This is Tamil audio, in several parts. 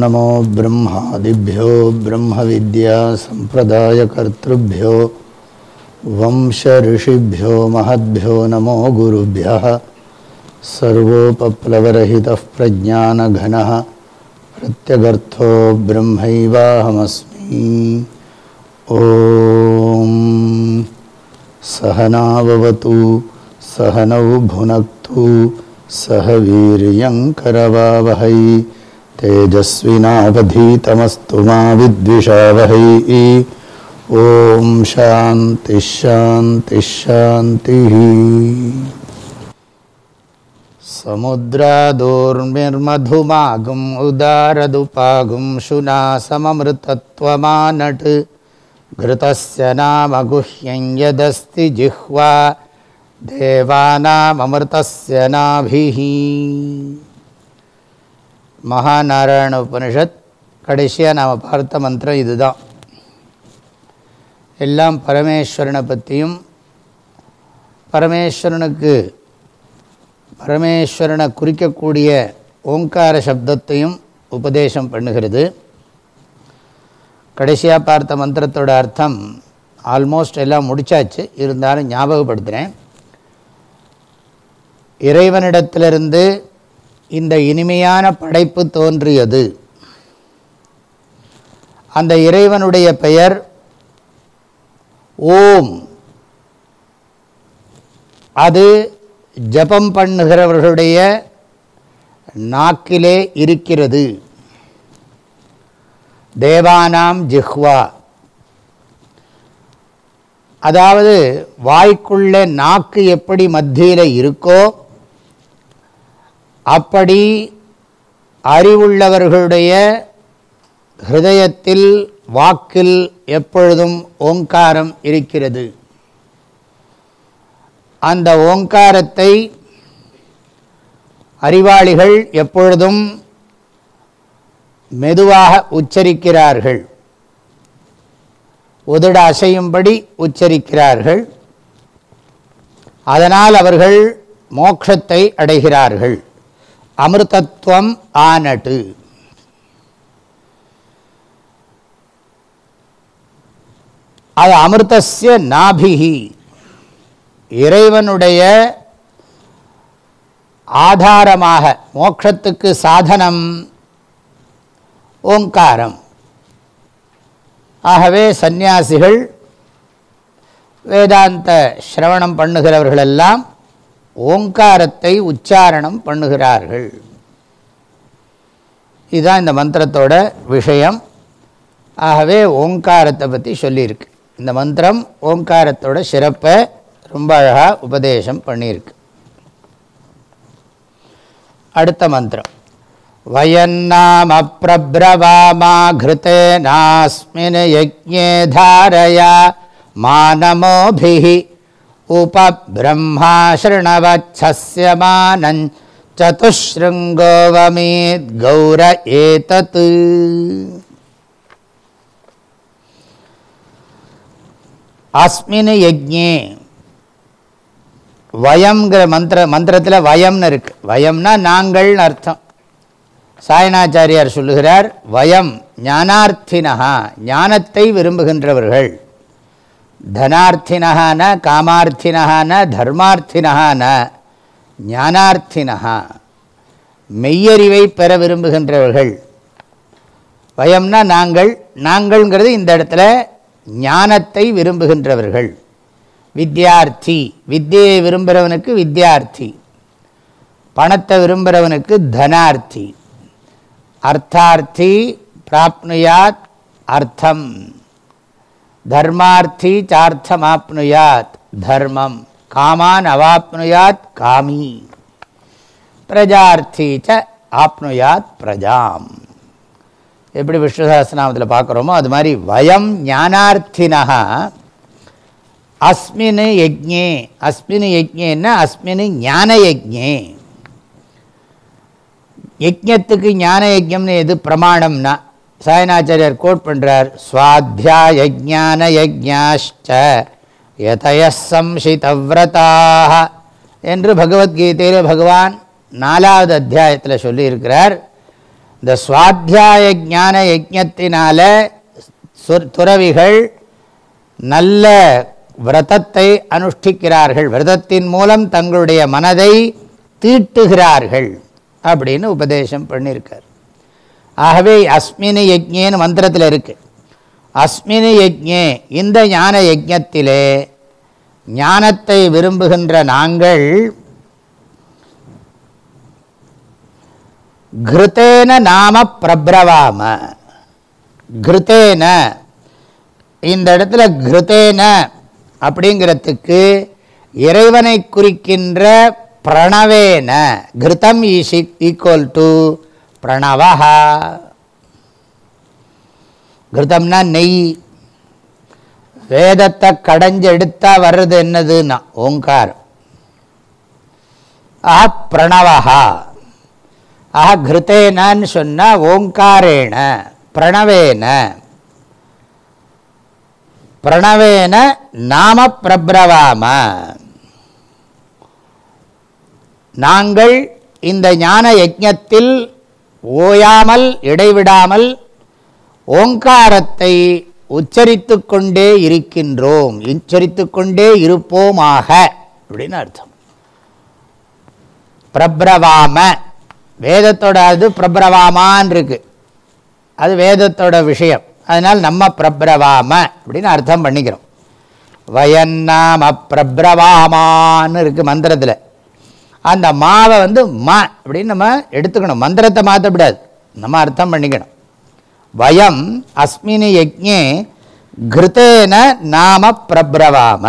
नमो ब्रह्मादिभ्यो ब्रह्मविद्यासम्प्रदायकर्तृभ्यो वंशऋषिभ्यो महद्भ्यो नमो गुरुभ्यः सर्वोपप्लवरहितः प्रज्ञानघनः प्रत्यगर्थो ब्रह्मैवाहमस्मि। ॐ सहनाववतु सहनौ भुनक्तु सह वीर्यङ्करवावहै तेजस्विनावधीतमस्तु मा विद्विषावहै। ॐ शान्तिश्शान्तिश्शान्तिः समुद्रादोर्मिर्मधुमागुम् சமுதிராதூர்மிர்மதுமாகும் உதாரதுபாகும் சுனா சமமிருத்தத்வமானட் கிருதஸ்ய நாமகுஹ்யம் யதஸ்தி ஜிஹ்வா தேவானாமமிருத்தஸ்ய நாபிஹி. மகாநாராயண உபனிஷத் கடைசியாக நாம் பார்த்த மந்திரம் இதுதான். எல்லாம் பரமேஸ்வரனை பற்றியும் பரமேஸ்வரனுக்கு பரமேஸ்வரனை குறிக்கக்கூடிய ஓங்கார சப்தத்தையும் உபதேசம் பண்ணுகிறது. கடைசியாக பார்த்த மந்திரத்தோட அர்த்தம் ஆல்மோஸ்ட் எல்லாம் முடித்தாச்சு இருந்தாலும் ஞாபகப்படுத்துகிறேன் இறைவனிடத்திலிருந்து இந்த இனிமையான படைப்பு தோன்றியது. அந்த இறைவனுடைய பெயர் ஓம். அது ஜபம் பண்ணுகிறவர்களுடைய நாக்கிலே இருக்கிறது. தேவானாம் ஜிஹ்வா. அதாவது வாய்க்குள்ள நாக்கு எப்படி மத்தியில் இருக்கோ அப்படி அறிவுள்ளவர்களுடைய ஹிருதயத்தில் வாக்கில் எப்பொழுதும் ஓங்காரம் இருக்கிறது. அந்த ஓங்காரத்தை அறிவாளிகள் எப்பொழுதும் மெதுவாக உச்சரிக்கிறார்கள். உதட அசையும்படி உச்சரிக்கிறார்கள். அதனால் அவர்கள் மோட்சத்தை அடைகிறார்கள். அமிர்தத்துவம் ஆனட்டு அது அமிர்தசிய நாபிகி இறைவனுடைய ஆதாரமாக மோட்சத்துக்கு சாதனம் ஓங்காரம். ஆகவே சந்நியாசிகள் வேதாந்த சிரவணம் பண்ணுகிறவர்களெல்லாம் ஓங்காரத்தை உச்சாரணம் பண்ணுகிறார்கள். இதுதான் இந்த மந்திரத்தோட விஷயம். ஆகவே ஓங்காரத்தை பற்றி சொல்லியிருக்கு. இந்த மந்திரம் ஓங்காரத்தோட சிறப்பை ரொம்ப அழகாக உபதேசம் பண்ணியிருக்கு. அடுத்த மந்திரம். வயநாமப்ரவாமாகிருத்தே நாஸ்மின் யஜ்ஞே தாரயா மானமோபிஹி உபபிரம்மா ஸ்ருணவச்சஸ்ய மானன் சதுஷ்ருங்கோவமீத் கௌர ஏதத்து அஸ்மின் யஜ்ஞே வயம்ங்கிற மந்திர மந்திரத்தில் வயம்னு இருக்கு. வயம்னா நாங்கள்னு அர்த்தம். சாயணாச்சாரியார் சொல்லுகிறார் வயம் ஞானார்த்தினஹா ஞானத்தை விரும்புகின்றவர்கள். தனார்த்தினஹான காமார்த்தினஹான தர்மார்த்தினஹான ஞானார்த்தினஹா மெய்யறிவை பெற விரும்புகின்றவர்கள். வயம்னா நாங்கள் நாங்கள்ங்கிறது இந்த இடத்துல ஞானத்தை விரும்புகின்றவர்கள். வித்யார்த்தி. வித்தியை விரும்புகிறவனுக்கு வித்யார்த்தி. பணத்தை விரும்புகிறவனுக்கு தனார்த்தி. அர்த்தார்த்தி பிராப்னுயாத் அர்த்தம். தர்மார்த்தி சார்த்தமாப்னுயாத் தர்மம். காமான் அவாப்னுயாத் காமி. பிரஜார்த்தி ச ஆப்னுயாத் பிரஜாம். எப்படி விஷ்ணு சஹஸ்ரநாமத்தில் பார்க்குறோமோ அது மாதிரி வயம் ஞானார்த்தினா அஸ்மின் யஜ்ஞே. அஸ்மின் யஜ்ஞேன்னா அஸ்மின் ஞான யஜ்ஞே. யஜ்யத்துக்கு ஞான யஜ்யம்னு எது பிரமாணம்னா சாயனாச்சாரியர் கோட் பண்ணுறார் சுவாத்தியாய ஞான யஜ்ஞாஷ்ட யதயசம்சிதவிரதாக என்று பகவத்கீதையில் பகவான் நாலாவது அத்தியாயத்தில் சொல்லியிருக்கிறார். இந்த சுவாத்தியாய ஞான யஜத்தினால சுர்- துறவிகள் நல்ல விரதத்தை அனுஷ்டிக்கிறார்கள். விரதத்தின் மூலம் தங்களுடைய மனதை தீட்டுகிறார்கள் அப்படின்னு உபதேசம் பண்ணியிருக்கார். ஆகவே அஸ்மினி யஜ்யேன்னு மந்திரத்தில் இருக்குது அஸ்மினி யஜ்ஞே இந்த ஞான யஜ்யத்திலே ஞானத்தை விரும்புகின்ற நாங்கள் கிருத்தேன நாம பிரபிரவாம. கிருத்தேன இந்த இடத்துல கிருத்தேன அப்படிங்கிறதுக்கு இறைவனை குறிக்கின்ற பிரணவேன. கிருத்தம் ஈஸ் ஈக்குவல் டு பிரணவா கிருத்தம்னா நெய். வேதத்தை கடைஞ்சு எடுத்தா வர்றது என்னதுன்னா ஓங்காரம். ஆஹா பிரணவஹா. ஆஹா கிருத்தேனான்னு சொன்னால் ஓங்காரேன பிரணவேன. பிரணவேன நாம பிரபிரவாம. நாங்கள் இந்த ஞான யஜத்தில் ஓயாமல் இடைவிடாமல் ஓங்காரத்தை உச்சரித்து கொண்டே இருக்கின்றோம். உச்சரித்து கொண்டே இருப்போமாக. அப்படின்னு அர்த்தம். பிரபிரவாம. வேதத்தோட அது பிரபிரவாமான் இருக்கு. அது வேதத்தோட விஷயம். அதனால் நம்ம பிரபிரவாம அப்படின்னு அர்த்தம் பண்ணிக்கிறோம். வயன்னாம பிரபிரவாமான்னு இருக்குது மந்திரத்தில். அந்த மாவை வந்து ம அப்படின்னு நம்ம எடுத்துக்கணும். மந்திரத்தை மாற்றப்படாது நம்ம அர்த்தம் பண்ணிக்கணும். வயம் அஸ்மினி யஜ்ஞே கிருத்தேன நாம பிரபிரவாம.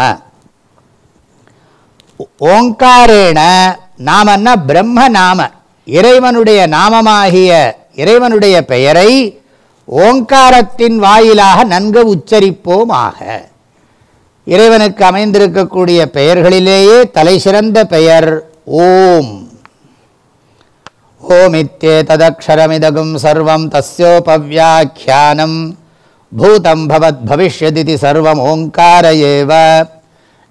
ஓங்காரேண நாமன்னா பிரம்ம நாம. இறைவனுடைய நாமமாகிய இறைவனுடைய பெயரை ஓங்காரத்தின் வாயிலாக நன்கு உச்சரிப்போமாக. இறைவனுக்கு அமைந்திருக்கக்கூடிய பெயர்களிலேயே தலை சிறந்த பெயர் ஓம். ஓமித்தே ததக்ஷரமிதகும் சர்வம் தஸ்யோபவியாக்கியானம். பூதம் பவத் பவிஷ்யதிதி சர்வம் ஓங்கார ஏவ.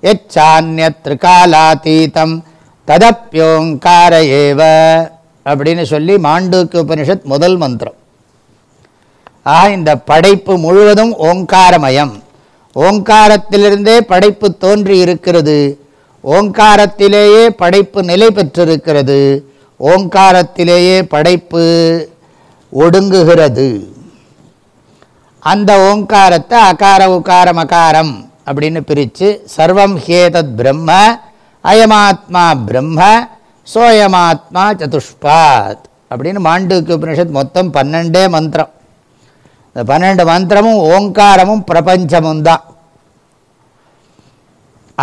எச்சான்யத்ருகாலாத்தீதம் ததப்பியோங்கார ஏவ. அப்படின்னு சொல்லி மாண்டூக்கு உபனிஷத் முதல் மந்திரம். ஆக இந்த படைப்பு முழுவதும் ஓங்காரமயம். ஓங்காரத்திலிருந்தே படைப்பு தோன்றி இருக்கிறது. ஓங்காரத்திலேயே படைப்பு நிலை பெற்றிருக்கிறது. ஓங்காரத்திலேயே படைப்பு ஒடுங்குகிறது. அந்த ஓங்காரத்தை அகார உகாரம் அகாரம் அப்படின்னு பிரித்து சர்வம் ஹேதத் பிரம்ம அயமாத்மா பிரம்ம சோயமாத்மா சதுஷ்பாத் அப்படின்னு மாண்டூக்கிய உபனிஷத் மொத்தம் பன்னெண்டே மந்திரம். இந்த பன்னெண்டு மந்திரமும் ஓங்காரமும் பிரபஞ்சமும் தான்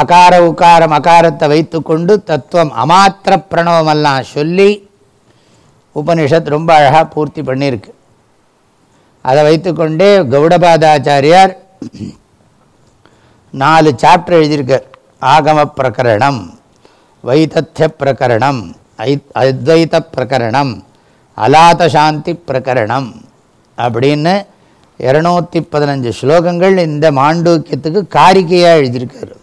அகார உக்காரம் அகாரத்தை வைத்துக்கொண்டு தத்துவம் அமாத்திர பிரணவமெல்லாம் சொல்லி உபனிஷத் ரொம்ப அழகாக பூர்த்தி பண்ணியிருக்கு. அதை வைத்துக்கொண்டே கௌடபாதாச்சாரியார் நாலு சாப்டர் எழுதியிருக்கார். ஆகம பிரகரணம் வைத்தத்திய பிரகரணம் ஐ அத்வைத பிரகரணம் அலாத சாந்தி பிரகரணம் அப்படின்னு இரநூத்தி பதினஞ்சு ஸ்லோகங்கள் இந்த மாண்டூக்கியத்துக்கு காரிக்கையாக எழுதியிருக்காரு.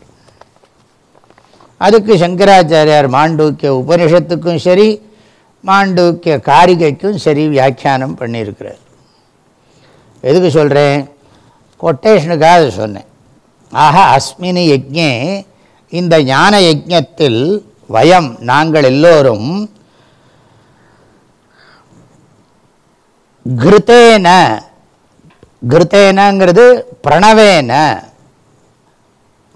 அதுக்கு சங்கராச்சாரியார் மாண்டூக்கிய உபனிஷத்துக்கும் சரி மாண்டூக்கிய காரிகைக்கும் சரி வியாக்கியானம் பண்ணியிருக்கிறார். எதுக்கு சொல்கிறேன் கொட்டேஷனுக்காக அதை சொன்னேன். ஆக அஸ்மினி யஜ்ஞே இந்த ஞான யஜத்தில் வயம் நாங்கள் எல்லோரும் கிருத்தேன கிருத்தேனங்கிறது பிரணவேன.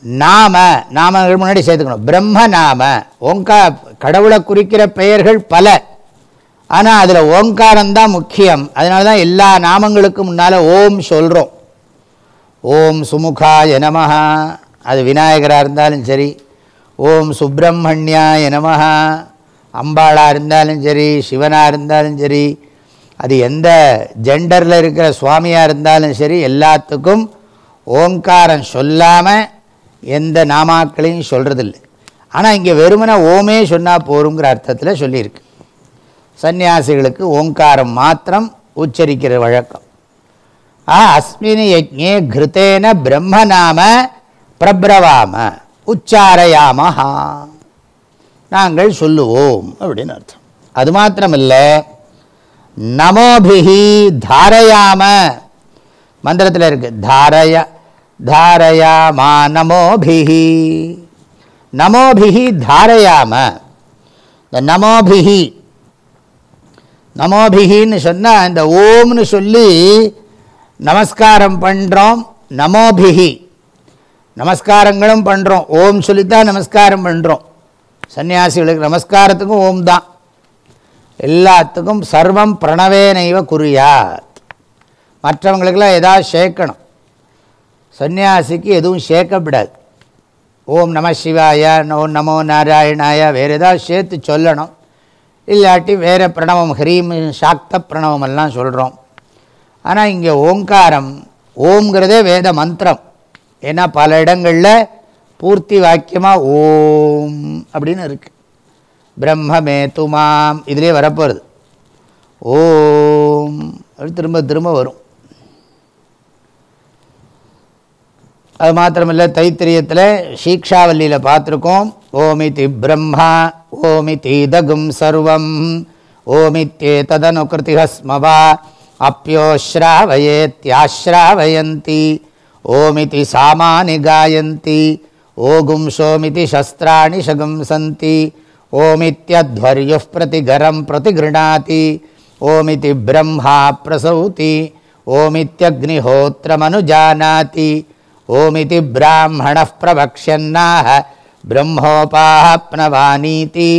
நாம நாம முன்னாடி சேர்த்துக்கணும். பிரம்ம நாம. ஓங்கா கடவுளை குறிக்கிற பெயர்கள் பல. ஆனால் அதில் ஓங்காரம்தான் முக்கியம். அதனால தான் எல்லா நாமங்களுக்கும் முன்னால் ஓம் சொல்கிறோம் ஓம் சுமுகாய நமஹா. அது விநாயகராக இருந்தாலும் சரி. ஓம் சுப்பிரமணியாய நமஹா. அம்பாளாக இருந்தாலும் சரி சிவனாக இருந்தாலும் சரி அது எந்த ஜெண்டரில் இருக்கிற சுவாமியாக இருந்தாலும் சரி எல்லாத்துக்கும் ஓங்காரம் சொல்லாமல் எந்த நாமாக்களையும் சொல்கிறதில்லை ஆனால் இங்கே வெறுமனை ஓமே சொன்னால் போருங்கிற அர்த்தத்தில் சொல்லியிருக்கு. சன்னியாசிகளுக்கு ஓங்காரம் மாத்திரம் உச்சரிக்கிற வழக்கம். ஆ அஸ்மின் யஜ்ஞே கிருத்தேன பிரம்மநாம பிரபிரவாம உச்சாரயாமஹா. நாங்கள் சொல்லுவோம் அப்படின்னு அர்த்தம். அது மாத்திரமில்லை நமோபிஹி தாரயாம. மந்திரத்தில் இருக்கு. தாரய தாரயாமா நமோபிஹி. நமோபிஹி தாரயாம. இந்த நமோபிஹி நமோபிகின்னு சொன்னால் இந்த ஓம்னு சொல்லி நமஸ்காரம் பண்ணுறோம் நமோபிகி நமஸ்காரங்களும் பண்ணுறோம் ஓம் சொல்லித்தான் நமஸ்காரம் பண்ணுறோம் சன்னியாசிகளுக்கு நமஸ்காரத்துக்கும் ஓம் தான். எல்லாத்துக்கும் சர்வம் பிரணவேனைவ குறியாத் மற்றவங்களுக்கெல்லாம் எதாவது சேர்க்கணும். சன்னியாசிக்கு எதுவும் சேர்க்கப்படாது. ஓம் நம சிவாய ஓம் நமோ நாராயணாய வேறு ஏதாவது சேர்த்து சொல்லணும். இல்லாட்டி வேறு பிரணவம் ஹ்ரீம் சாக்த பிரணவம் எல்லாம் சொல்கிறோம் ஆனால் இங்கே ஓங்காரம் ஓம்ங்கிறதே வேத மந்திரம். ஏன்னா பல இடங்களில் பூர்த்தி வாக்கியமாக ஓம் அப்படின்னு இருக்குது பிரம்மமே துமாம் இதிலே வரப்போகிறது ஓம். திரும்ப திரும்ப வரும். அது மாத்திரமில்லை தைத்திரியத்தில் சீக்ஷாவல்லியில் பார்த்துருக்கோம். ஓமிதி பிரம்மா ஓமிதி தகும் சர்வம் ஓமித்தே ததனுகிருதிக ஸ்மவா அப்பியோஸ்ராவயேத்யாஸ்ராவயந்தி ஓமிதி சாமானி காயந்தி ஓகும் சோமிதி சஸ்திராணி சகும் சந்தி ஓமித்யத்வர்யு பிரதிகரம் பிரதிகிருணாதி ஓமிதி பிரம்மா பிரசௌதி. ஓமித்யக்னிஹோத்திரமனுஜானாதி. ஓமிதி பிராமண பிரவக்ஷன்னாக பிரம்மோபாப்னவானீதி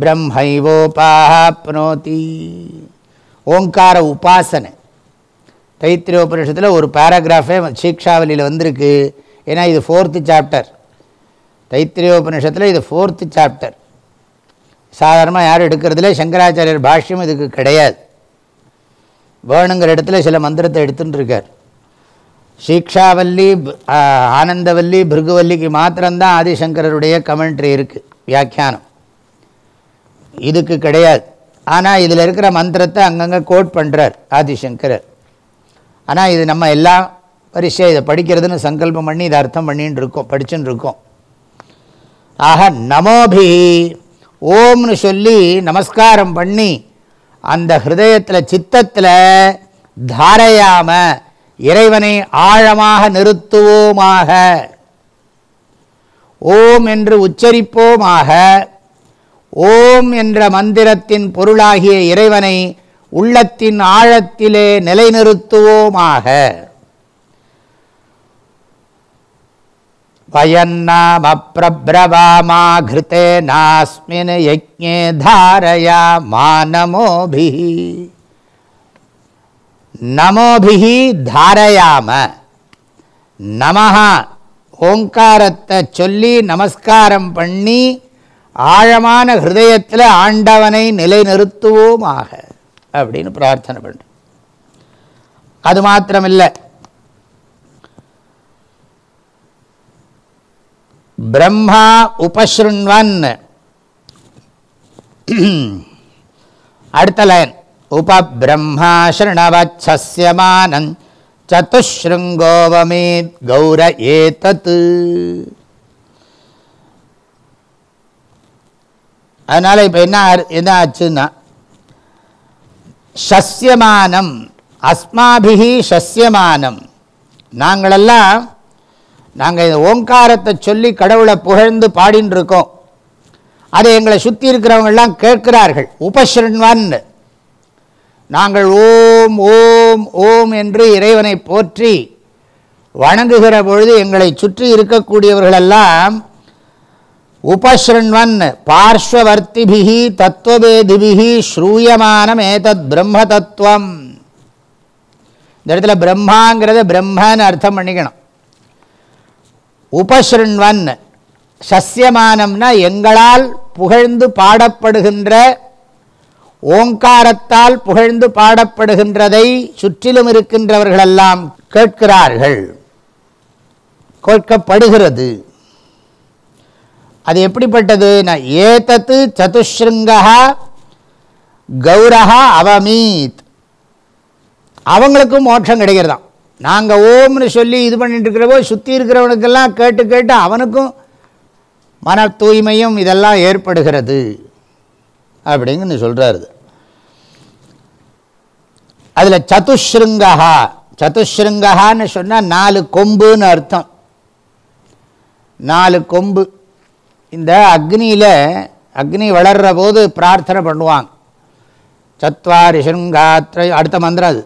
பிரம்மைவோபாப்னோதி ஓங்கார உபாசனை. தைத்திரியோபனிஷத்தில் ஒரு பேராகிராஃபே சீக்ஷாவலியில் வந்திருக்கு. ஏன்னா இது ஃபோர்த்து சாப்டர் தைத்திரியோபனிஷத்தில் இது ஃபோர்த்து சாப்டர் சாதாரணமாக யாரும் எடுக்கிறதுல சங்கராச்சாரியர் பாஷ்யம் இதுக்கு கிடையாது. வேணுங்கிற இடத்துல சில மந்திரத்தை எடுத்துட்டு இருக்கார் சீக்ஷாவல்லி ஆனந்தவல்லி பிருகுவல்லிக்கு மாத்திரம்தான் ஆதிசங்கரருடைய கமெண்ட்ரி இருக்குது வியாக்கியானம். இதுக்கு கிடையாது. ஆனால் இதில் இருக்கிற மந்திரத்தை அங்கங்கே கோட் பண்ணுறார் ஆதிசங்கரர். ஆனால் இது நம்ம எல்லாம் வரிசையாக இதை படிக்கிறதுன்னு சங்கல்பம் பண்ணி இதை அர்த்தம் பண்ணின்னு இருக்கோம் படிச்சுன்னு இருக்கோம் ஆக நமோபி ஓம்னு சொல்லி நமஸ்காரம் பண்ணி அந்த ஹிருதயத்தில் சித்தத்தில் தாரையாம இறைவனை ஆழமாக நிறுத்துவோமாக. ஓம் என்று உச்சரிப்போமாக. ஓம் என்ற மந்திரத்தின் பொருளாகிய இறைவனை உள்ளத்தின் ஆழத்திலே நிலைநிறுத்துவோமாக. வயன்னாம நாஸ்மின் யஜ்ஞே தாரயா மானமோபி நமோபிஹி தாரயாம நமஹா ஓங்காரத்தை சொல்லி நமஸ்காரம் பண்ணி ஆழமான ஹிருதயத்தில் ஆண்டவனை நிலைநிறுத்துவோமாக அப்படின்னு பிரார்த்தனை பண்ணுறோம். அது மாத்திரமில்லை. பிரம்மா உபஸ்ருண்வன். அடுத்த லைன். உபபிரம்மா ஸ்ருணவச்சஸ்யமானன் சதுஸ்ருங்கோவமேத் கௌர ஏதத். அதனால் இப்போ என்ன என்ன ஆச்சுன்னா சஸ்யமானம் அஸ்மாபிகி சஸ்யமானம். நாங்களெல்லாம் நாங்கள் இந்த ஓங்காரத்தை சொல்லி கடவுளை புகழ்ந்து பாடின்னு இருக்கோம் அதை எங்களை சுற்றி இருக்கிறவங்கெல்லாம் கேட்கிறார்கள். உபஸ்ருண்வன் நாங்கள் ஓம் ஓம் ஓம் என்று இறைவனை போற்றி வணங்குகிற பொழுது எங்களை சுற்றி இருக்கக்கூடியவர்களெல்லாம் உபஸ்ருண்வன் பார்ஸ்வவர்த்திபிகி தத்துவபேதிபிகி ஸ்ரூயமானம் ஏதத் பிரம்ம தத்துவம் இந்த இடத்துல பிரம்மாங்கிறத பிரம்மன்னு அர்த்தம் பண்ணிக்கணும். உபசிருண்வன் சஸ்யமானம்னா எங்களால் புகழ்ந்து பாடப்படுகின்ற ஓங்காரத்தால் புகழ்ந்து பாடப்படுகின்றதை சுற்றிலும் இருக்கின்றவர்களெல்லாம் கேட்கிறார்கள். கேட்கப்படுகிறது. அது எப்படிப்பட்டது? ஏதத்து சதுஸ்ருங்கா கௌரஹா அவமீத். அவங்களுக்கும் மோட்சம் கிடைக்கிறதாம். நாங்கள் ஓம்னு சொல்லி இது பண்ணிட்டு இருக்கிறப்போ சுற்றி இருக்கிறவனுக்கெல்லாம் கேட்டு கேட்டு அவனுக்கும் மன தூய்மையும் இதெல்லாம் ஏற்படுகிறது அப்படிங்கன்னு சொல்கிறாரு அதில் சதுஷ்ருங்கா சதுஷ்ருங்கான்னு சொன்னால் நாலு கொம்புன்னு அர்த்தம். நாலு கொம்பு. இந்த அக்னியில் அக்னி வளர்ற போது பிரார்த்தனை பண்ணுவாங்க. சத்வாரி ஸ்ருங்காத்ரயோ அடுத்த மந்திரம் அது.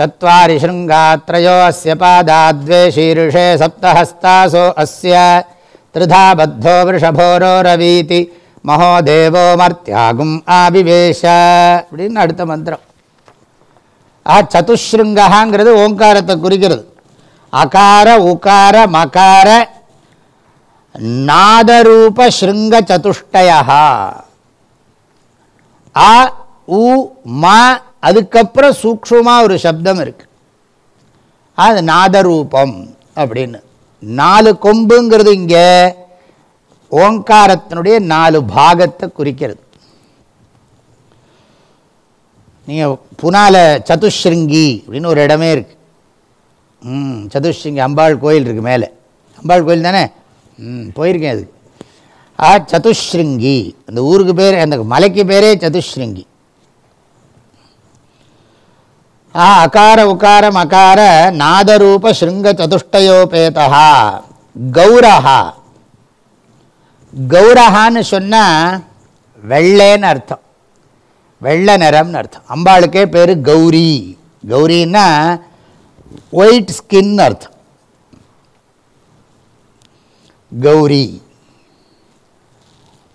சத்வாரி ஸ்ருங்காத்ரயோ அஸ்ய பாதாத்வே ஷீருஷே சப்தஹஸ்தாசோ அஸ்ய திருதா பத்தோ விஷபோரோ ரவீதி மகோதேவோ மர்த்தியாகும் ஆபிவேஷ அப்படின்னு அடுத்த மந்திரம் ஆ சதுஷ்ருங்காங்கிறது ஓங்காரத்தை குறிக்கிறது அகார உகார மகார நாதரூப ஸ்ருங்க சதுஷ்டயா ஆ உ ம அதுக்கப்புறம் சூக்ஷமாக ஒரு சப்தம் இருக்குது அது நாதரூபம் அப்படின்னு. நாலு கொம்புங்கிறது இங்கே ஓங்காரத்தினுடைய நாலு பாகத்தை குறிக்கிறது. நீங்கள் புனால சதுஷ்ருங்கி அப்படின்னு ஒரு இடமே இருக்குது ம் சதுஷ்ருங்கி அம்பாள் கோயில் இருக்குது மேலே. அம்பாள் கோயில் தானே? ம் போயிருக்கேன் அது ஆ சதுஷ்ருங்கி. அந்த ஊருக்கு பேர் அந்த மலைக்கு பேரே சதுஷ்ருங்கி. ஆ அகார உகார அகார நாதரூப ஸ்ருங்க சதுஷ்டயோபேதா கௌரஹா. கௌரஹான்னு சொன்னால் வெள்ளேன்னு அர்த்தம். வெள்ளை நிறம்னு அர்த்தம். அம்பாளுக்கே பேர் கௌரி. கௌரின்னா ஒயிட் ஸ்கின் அர்த்தம். கௌரி.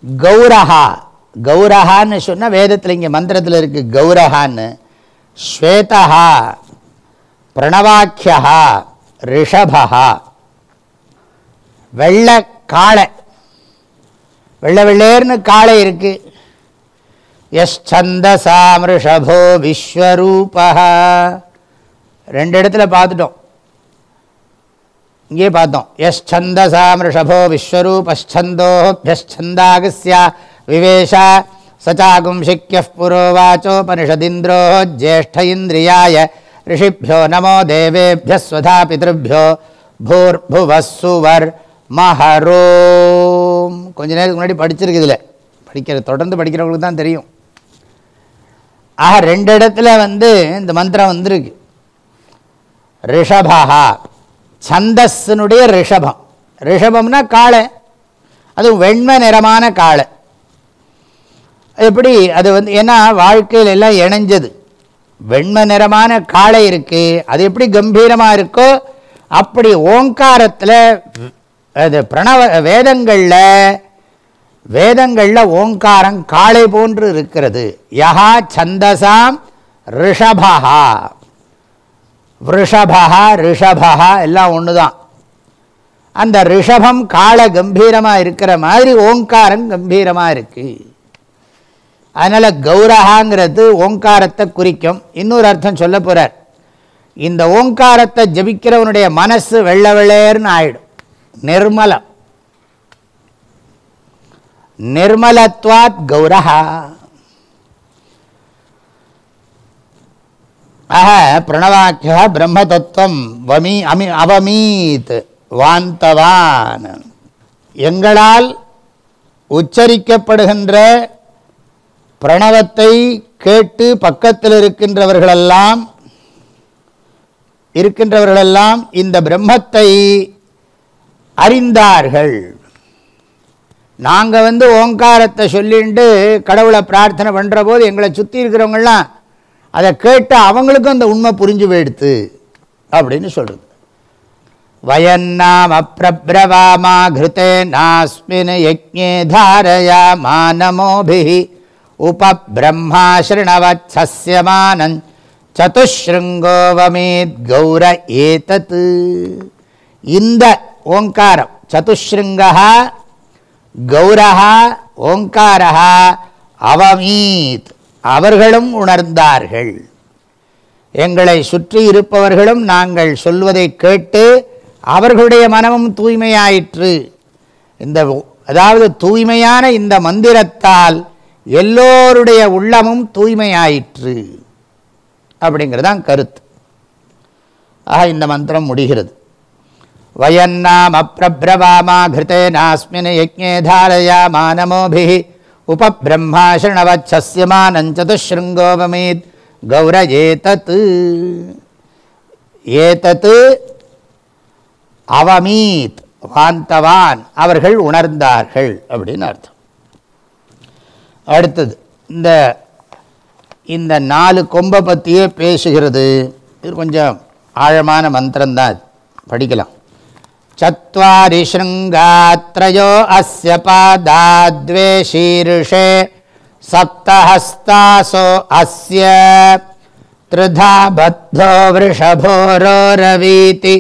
கௌரஹா. கௌரஹான்னு சொன்னால் வேதத்தில் இங்கே மந்திரத்தில் இருக்குது கௌரஹான்னு. ஸ்வேதா பிரணவாக்கியா ரிஷபா வெள்ள காளை. வெள்ள வெள்ளேர்னு காளை இருக்கு. யந்தசாம் ரிஷபோ விஸ்வரூபா ரெண்டு இடத்துல பார்த்துட்டோம். இங்கே பார்த்தோம். யந்தசாம் ரிஷபோ விஸ்வரூபந்தோபியந்தாகஸ்யா விவேஷா சச்சாகும் சிக்கிய புரோவாச்சோபனிஷதிந்திரோ ஜேஷ்ட இந்திரியாய ரிஷிபியோ நமோ தேவேபியஸ்வதா ஸ்வதா பூர்புவசுவர் மஹரோம் கொஞ்ச நேரத்துக்கு முன்னாடி படிச்சிருக்கு இதில். படிக்கிற தொடர்ந்து படிக்கிறவங்களுக்கு தான் தெரியும். ஆக ரெண்டு இடத்துல வந்து இந்த மந்திரம் வந்திருக்கு. ரிஷபா சந்தஸ்னுடைய ரிஷபம். ரிஷபம்னா காளை. அது வெண்மை நிறமான காளை. எப்படி? அது வந்து ஏன்னா வாழ்க்கையில் எல்லாம் இணைஞ்சது. வெண்மை நிறமான காளை இருக்குது அது எப்படி கம்பீரமாக இருக்கோ அப்படி ஓங்காரத்தில் அது பிரணவ வேதங்களில் வேதங்களில் ஓங்காரம் காளை போன்று இருக்கிறது. யஹா சந்தசாம் ரிஷபா ரிஷபா ரிஷபா எல்லாம் ஒன்று தான் அந்த ரிஷபம் காளை கம்பீரமாக இருக்கிற மாதிரி ஓங்காரம் கம்பீரமாக இருக்குது அதனால் கௌரகாங்கிறது ஓங்காரத்தை குறிக்கும். இன்னொரு அர்த்தம் சொல்ல போகிறார் இந்த ஓங்காரத்தை ஜபிக்கிறவனுடைய மனசு வெள்ள வெள்ளேர்னு ஆயிடும். நிர்மலம். நிர்மலத்வாத் கௌரஹா. ஆக பிரணவாக்கியா பிரம்ம தத்துவம் வமி அமி அவமீத் வாந்தவான். எங்களால் உச்சரிக்கப்படுகின்ற பிரணவத்தை கேட்டு பக்கத்தில் இருக்கின்றவர்களெல்லாம் இருக்கின்றவர்களெல்லாம் இந்த பிரம்மத்தை அறிந்தார்கள். நாங்கள் வந்து ஓங்காரத்தை சொல்லிட்டு கடவுளை பிரார்த்தனை பண்ணுற போது எங்களை சுற்றி இருக்கிறவங்களாம் அதை கேட்டு அவங்களுக்கும் அந்த உண்மை புரிஞ்சு போயிடுத்து அப்படின்னு சொல்கிறது வயன்னாம அப்பிரபிரவாமா கிருத்தே நாஸ்மின் யஜ்ஞே தாரயா மானமோபி உபபிரம்மா ஸ்ருணவத் சஸ்யமானன் சதுஷ்ருங்கோவமேத் கௌர ஏதத் இந்த ஓங்காரம் சதுஷ்ருங்கா கௌரஹா ஓங்காரஹா அவமீத் அவர்களும் உணர்ந்தார்கள். எங்களை சுற்றி இருப்பவர்களும் நாங்கள் சொல்வதை கேட்டு அவர்களுடைய மனமும் தூய்மையாயிற்று. இந்த அதாவது தூய்மையான இந்த மந்திரத்தால் எல்லோருடைய உள்ளமும் தூய்மையாயிற்று. அப்படிங்கிறதான் கருத்து. ஆக இந்த மந்திரம் முடிகிறது. வயன்னாம் அப்பிரபிரவாமா கிருத்தே நாஸ்மின் யஜ்ஞே தாரயா மானமோபி உபபிரம்மா ஸ்ருணவச்சஸ்ய மானஞ்சதுஷங்கோபமீத் கௌர ஏதத்து ஏதத்து அவமீத் வாந்தவான் அவர்கள் உணர்ந்தார்கள் அப்படின்னு அர்த்தம். அடுத்தது இந்த இந்த நாலு கொம்பை பற்றியே பேசுகிறது. இது கொஞ்சம் ஆழமான மந்திரம்தான் படிக்கலாம். சத்வாரி ஸ்ருங்காத்ரயோ அஸ்ய பாதாத்வே ஷீர்ஷே சப்தஹஸ்தாசோ அஸ்ய. திருதா பத்தோ விருஷபோரோரவீதி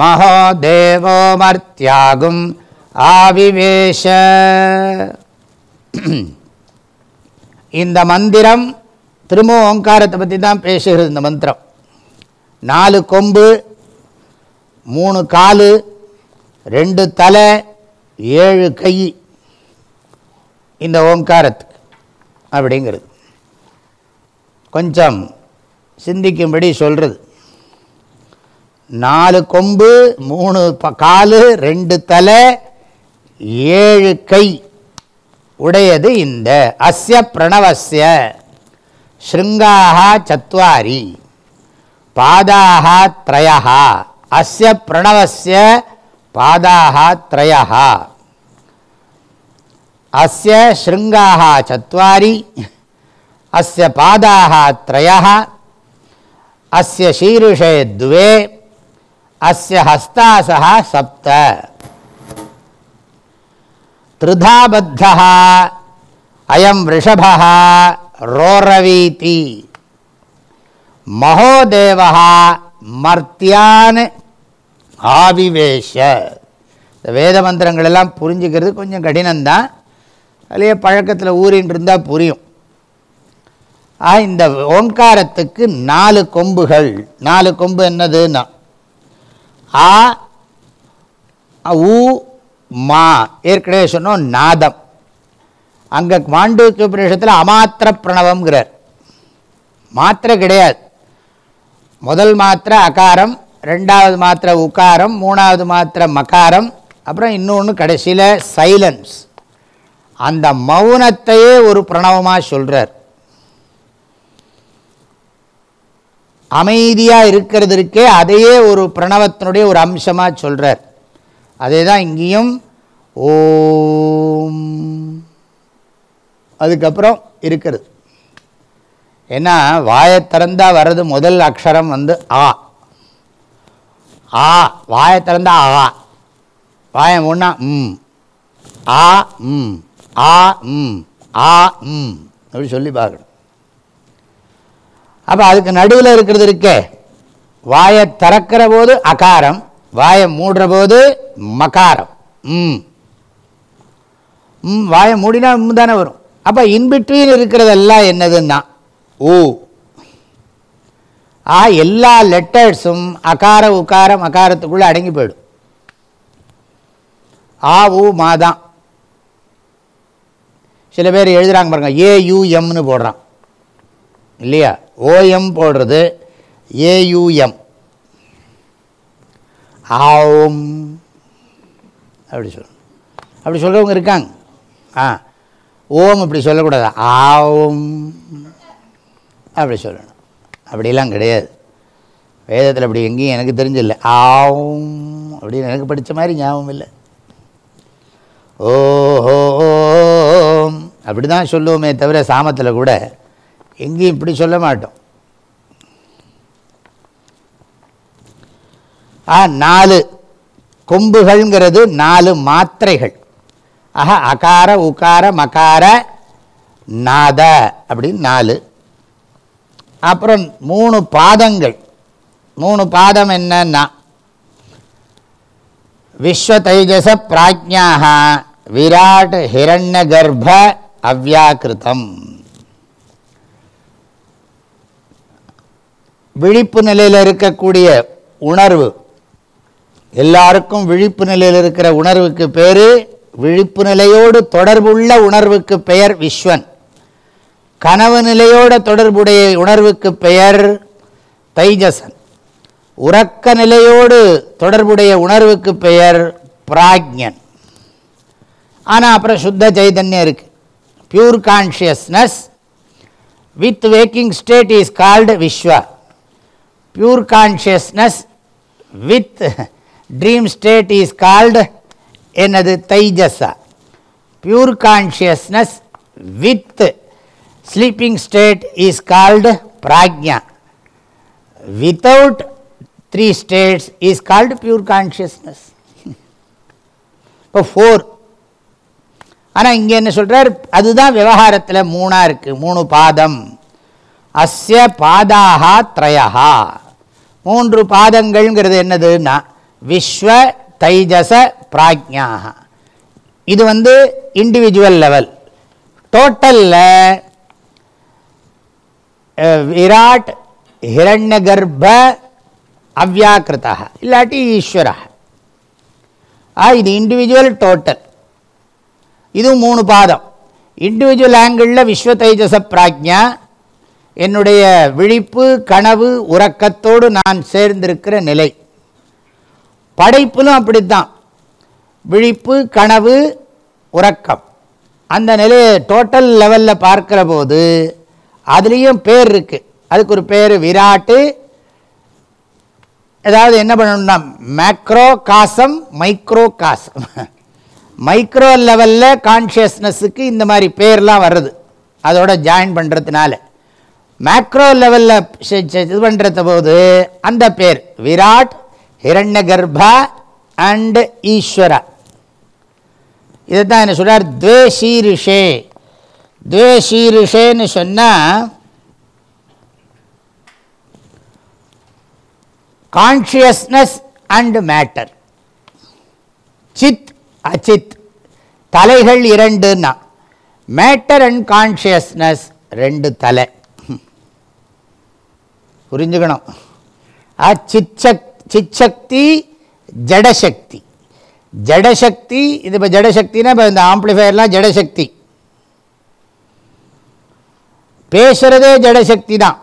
மகோ தேவோ மர்த்தியாகும் ஆவிவேஷ இந்த மந்திரம் திரும்ப ஓங்காரத்தை பற்றி தான் பேசுகிறது இந்த மந்திரம். நாலு கொம்பு மூணு காலு ரெண்டு தலை ஏழு கை. இந்த ஓங்காரத்துக்கு அப்படிங்கிறது. கொஞ்சம் சிந்திக்கும்படி சொல்கிறது நாலு கொம்பு மூணு ப- காலு ரெண்டு தலை ஏழு கை. உடையது இந்த. அஸ்ய பிரணவசிய ஸ்ருங்காக சத்வாரி. பாதாக த்ரயா அஸ்ய பிரணவசிய பாதாக த்ரயா அஸ்ய ஸ்ருங்காக சத்வாரி. அஸ்ய பாதாக த்ரயா அஸ்ய ஷீருஷே துவே. அஸ்ய ஹஸ்தாசா சப்த. திருதாபத்தா அயம் ரிஷபா ரோரவீதி. மகோதேவா மர்த்தியான் ஆவிவேஷ. இந்த வேத மந்திரங்களெல்லாம் புரிஞ்சுக்கிறது கொஞ்சம் கடினம்தான். அதிலேயே பழக்கத்தில் ஊறின்னு புரியும். ஆ இந்த ஓங்காரத்துக்கு நாலு கொம்புகள். நாலு கொம்பு என்னதுன்னா ஆ ஊ மா ஏற்கனவே சொன்னோம் நாதம். அங்கே மாண்டூக்கிய உபநிஷத்தில் அமாத்திர பிரணவம்ங்கிறார். மாத்திரை கிடையாது. முதல் மாத்திரை அகாரம் ரெண்டாவது மாத்திரை உகாரம் மூணாவது மாத்திரை மகாரம் அப்புறம் இன்னொன்று கடைசியில் சைலன்ஸ் அந்த மௌனத்தையே ஒரு பிரணவமாக சொல்கிறார் அமைதியாக இருக்கிறது இருக்கே அதையே ஒரு பிரணவத்தினுடைய ஒரு அம்சமாக சொல்கிறார் அதே தான் இங்கேயும் ஓம். அதுக்கப்புறம் இருக்கிறது. ஏன்னா வாயை திறந்தா வர்றது முதல் அக்ஷரம் வந்து ஆ. ஆ வாயை திறந்தா ஆ. வாயம் ஒன்றா ம். ஆ ம். ஆ ம். ஆ ம். அப்படி சொல்லி பார்க்கணும். அப்போ அதுக்கு நடுவில் இருக்கிறது இருக்கே. வாயை திறக்கிற போது அகாரம் வாயை மூடுற போது மகாரம். ம். ம் வாயை மூடினா ம் தானே வரும். அப்போ இன்பிட்வீன் இருக்கிறதெல்லாம் என்னதுன்னா ஊ ஆ எல்லா லெட்டர்ஸும் அகார உக்காரம் அகாரத்துக்குள்ளே அடங்கி போயிடும். ஆ ஊ மாதான் சில பேர் எழுதுறாங்க பாருங்க ஏயுஎம்னு போடுறான். இல்லையா? ஓஎம் போடுறது ஏயுஎம் ஆவும் அப்படி சொல்லணும். அப்படி சொல்கிறவங்க இருக்காங்க. ஆ. ஓம் இப்படி சொல்லக்கூடாது. ஆவும் அப்படி சொல்லணும். அப்படிலாம் கிடையாது. வேதத்தில் அப்படி எங்கேயும் எனக்கு தெரிஞ்சில்லை. ஆவும் அப்படின்னு எனக்கு படித்த மாதிரி ஞாபகம் இல்லை. ஓஹோ. அப்படி தான் சொல்லுவோமே தவிர சாமத்தில் கூட எங்கேயும் இப்படி சொல்ல மாட்டோம். நாலு. கொம்புகள்ங்கிறது நாலு மாத்திரைகள். ஆக அகார உகார மகார நாத அப்படின்னு நாலு. அப்புறம் மூணு பாதங்கள். மூணு பாதம் என்னன்னா விஸ்வ தைஜச பிராஜ்யாக விராட் ஹிரண்ய கர்ப்ப அவ்யாக்கிருதம் விழிப்பு நிலையில் இருக்கக்கூடிய உணர்வு எல்லாருக்கும் விழிப்பு நிலையில் இருக்கிற உணர்வுக்கு பேர் விழிப்பு நிலையோடு தொடர்புள்ள உணர்வுக்கு பெயர் விஸ்வன். கனவு நிலையோட தொடர்புடைய உணர்வுக்கு பெயர் தைஜசன். உறக்க நிலையோடு தொடர்புடைய உணர்வுக்கு பெயர் பிராக்ஞன். ஆனால் அப்புறம் சுத்த சைதன்யம் இருக்குது pure consciousness with waking state is called Vishwa pure consciousness with dream state is called என்னது தைஜஸா? Pure consciousness with sleeping state is called Pragya without three states is called pure consciousness இப்போ ஃபோர் ஆனால் இங்கே என்ன சொல்கிறார் அதுதான் விவகாரத்தில் மூணாக இருக்குது மூணு பாதம். அஸ்ய பாதாக த்ரயா மூன்று பாதங்கள்ங்கிறது என்னதுன்னா விஸ்வ தைஜச பிராஜ்யாக இது வந்து இண்டிவிஜுவல் லெவல் டோட்டலில் விராட் ஹிரண்யகர்ப்ப அவ்யாக்கிருதா இல்லாட்டி ஈஸ்வரா ஆ இது இண்டிவிஜுவல் டோட்டல் இது மூணு பாதம். இண்டிவிஜுவல் ஆங்கிளில் விஸ்வ தைஜச பிராஜ்யா என்னுடைய விழிப்பு கனவு உறக்கத்தோடு நான் சேர்ந்திருக்கிற நிலை. படைப்பிலும் அப்படித்தான். விழிப்பு கனவு உறக்கம். அந்த நிலையை டோட்டல் லெவலில் பார்க்குற போது அதுலேயும் பேர் இருக்குது அதுக்கு ஒரு பேர் விராட்டு. ஏதாவது என்ன பண்ணணும்னா மேக்ரோ காசம் மைக்ரோ காசம் மைக்ரோ லெவலில் கான்ஷியஸ்னஸுக்கு இந்த மாதிரி பேர்லாம் வருது. அதோட ஜாயின் பண்ணுறதுனால மேக்ரோ லெவலில் இது பண்ணுறது போது அந்த பேர் விராட் ஹிரண்யகர்பா அண்ட் ஈஸ்வரா இதை தான் என்ன சொல்கிறார் துவேஷீரிஷே துவேஷீரிஷேன்னு சொன்னால் கான்ஷியஸ்னஸ் அண்ட் மேட்டர் சித் அச்சித் தலைகள் இரண்டுன்னா। மேட்டர் அண்ட் கான்ஷியஸ்னஸ் ரெண்டு தலை। புரிஞ்சுக்கணும்। அச்சிச்சக் சிச்சக்தி ஜடசக்தி. ஜடசக்தி இது இப்போ ஜடசக்தினா இப்போ இந்த ஆம்பிளிஃபயர்லாம் ஜடசக்தி. பேசுகிறதே ஜடசக்தி தான்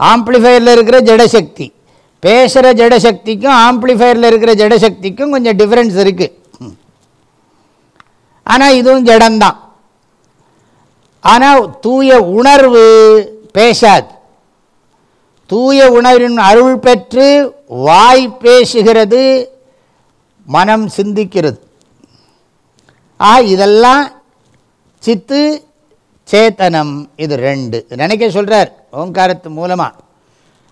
ஆம்பிளிஃபயரில் இருக்கிற ஜடசக்தி. பேசுகிற ஜடசக்திக்கும் ஆம்பிளிஃபயரில் இருக்கிற ஜடசக்திக்கும் கொஞ்சம் டிஃப்ரென்ஸ் இருக்குது ஆனால் இதுவும் ஜடம்தான். ஆனால் தூய உணர்வு பேசாது. தூய உணர்வின் அருள் பெற்று வாய் பேசுகிறது மனம் சிந்திக்கிறது. ஆ இதெல்லாம் சித்து சேத்தனம். இது ரெண்டு. நினைக்க சொல்கிறார் ஓங்காரத்து மூலமாக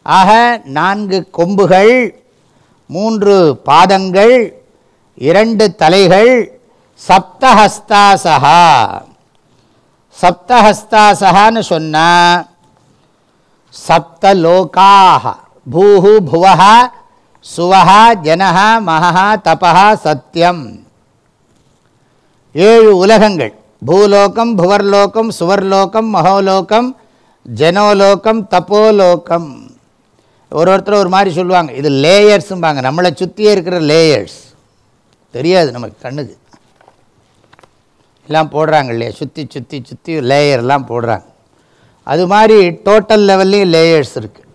ஆக நான்கு கொம்புகள் மூன்று பாதங்கள் இரண்டு தலைகள் சப்தஹஸ்தாசகா சப்தஹஸ்தாசகான்னு சொன்னால் சப்தலோகாக பூஹு புவஹா சுவஹா ஜனஹா மகா தபஹா சத்தியம் ஏழு உலகங்கள். பூலோகம் புவர்லோகம் சுவர்லோகம் மகோலோகம் ஜனோலோகம் தப்போலோகம். ஒரு ஒருத்தர் ஒரு மாதிரி சொல்லுவாங்க. இது லேயர்ஸும்பாங்க. நம்மளை சுற்றியே இருக்கிற லேயர்ஸ். தெரியாது நமக்கு கண்ணுக்கு. எல்லாம் போடுறாங்க இல்லையா? சுற்றி சுற்றி சுற்றி லேயர்லாம் போடுறாங்க. அது மாதிரி டோட்டல் லெவல்லையும் லேயர்ஸ் இருக்குது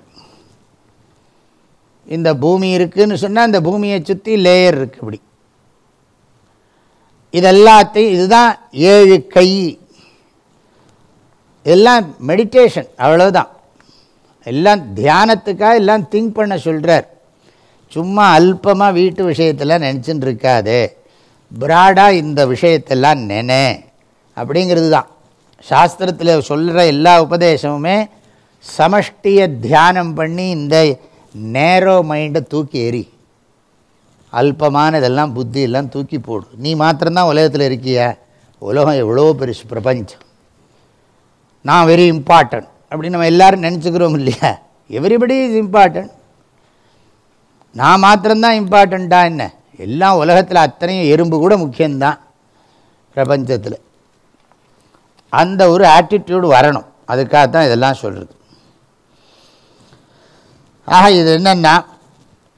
இந்த பூமி இருக்குதுன்னு சொன்னால் இந்த பூமியை சுற்றி லேயர் இருக்குது இப்படி. இதெல்லாத்தையும் இதுதான் ஏழு கை. எல்லாம் மெடிடேஷன் அவ்வளோதான் எல்லாம் தியானத்துக்காக எல்லாம் திங்க் பண்ண சொல்கிறார் சும்மா அல்பமாக வீட்டு விஷயத்தெல்லாம் நினச்சின்னு இருக்காது. ப்ராடாக இந்த விஷயத்தெல்லாம் நினை. அப்படிங்கிறது தான் சாஸ்திரத்தில் சொல்கிற எல்லா உபதேசமுமே சமஷ்டியை தியானம் பண்ணி இந்த நேரோ மைண்டை தூக்கி எறி. அல்பமான இதெல்லாம் புத்தி எல்லாம் தூக்கி போடு. நீ மாத்திரம்தான் உலகத்தில் இருக்கிய. உலகம் எவ்வளோ பெருசு பிரபஞ்சம். நான் வெரி இம்பார்ட்டன்ட் அப்படின்னு நம்ம எல்லோரும் நினச்சிக்கிறோம் இல்லையா? எவ்ரிபடி இஸ் இம்பார்ட்டன்ட் நான் மாத்திரம்தான் இம்பார்ட்டண்ட்டா என்ன? எல்லாம் உலகத்தில் அத்தனையும் எறும்பு கூட முக்கியம்தான். பிரபஞ்சத்தில். அந்த ஒரு ஆட்டிடியூடு வரணும். அதுக்காக தான் இதெல்லாம் சொல்கிறது ஆக இது என்னென்னா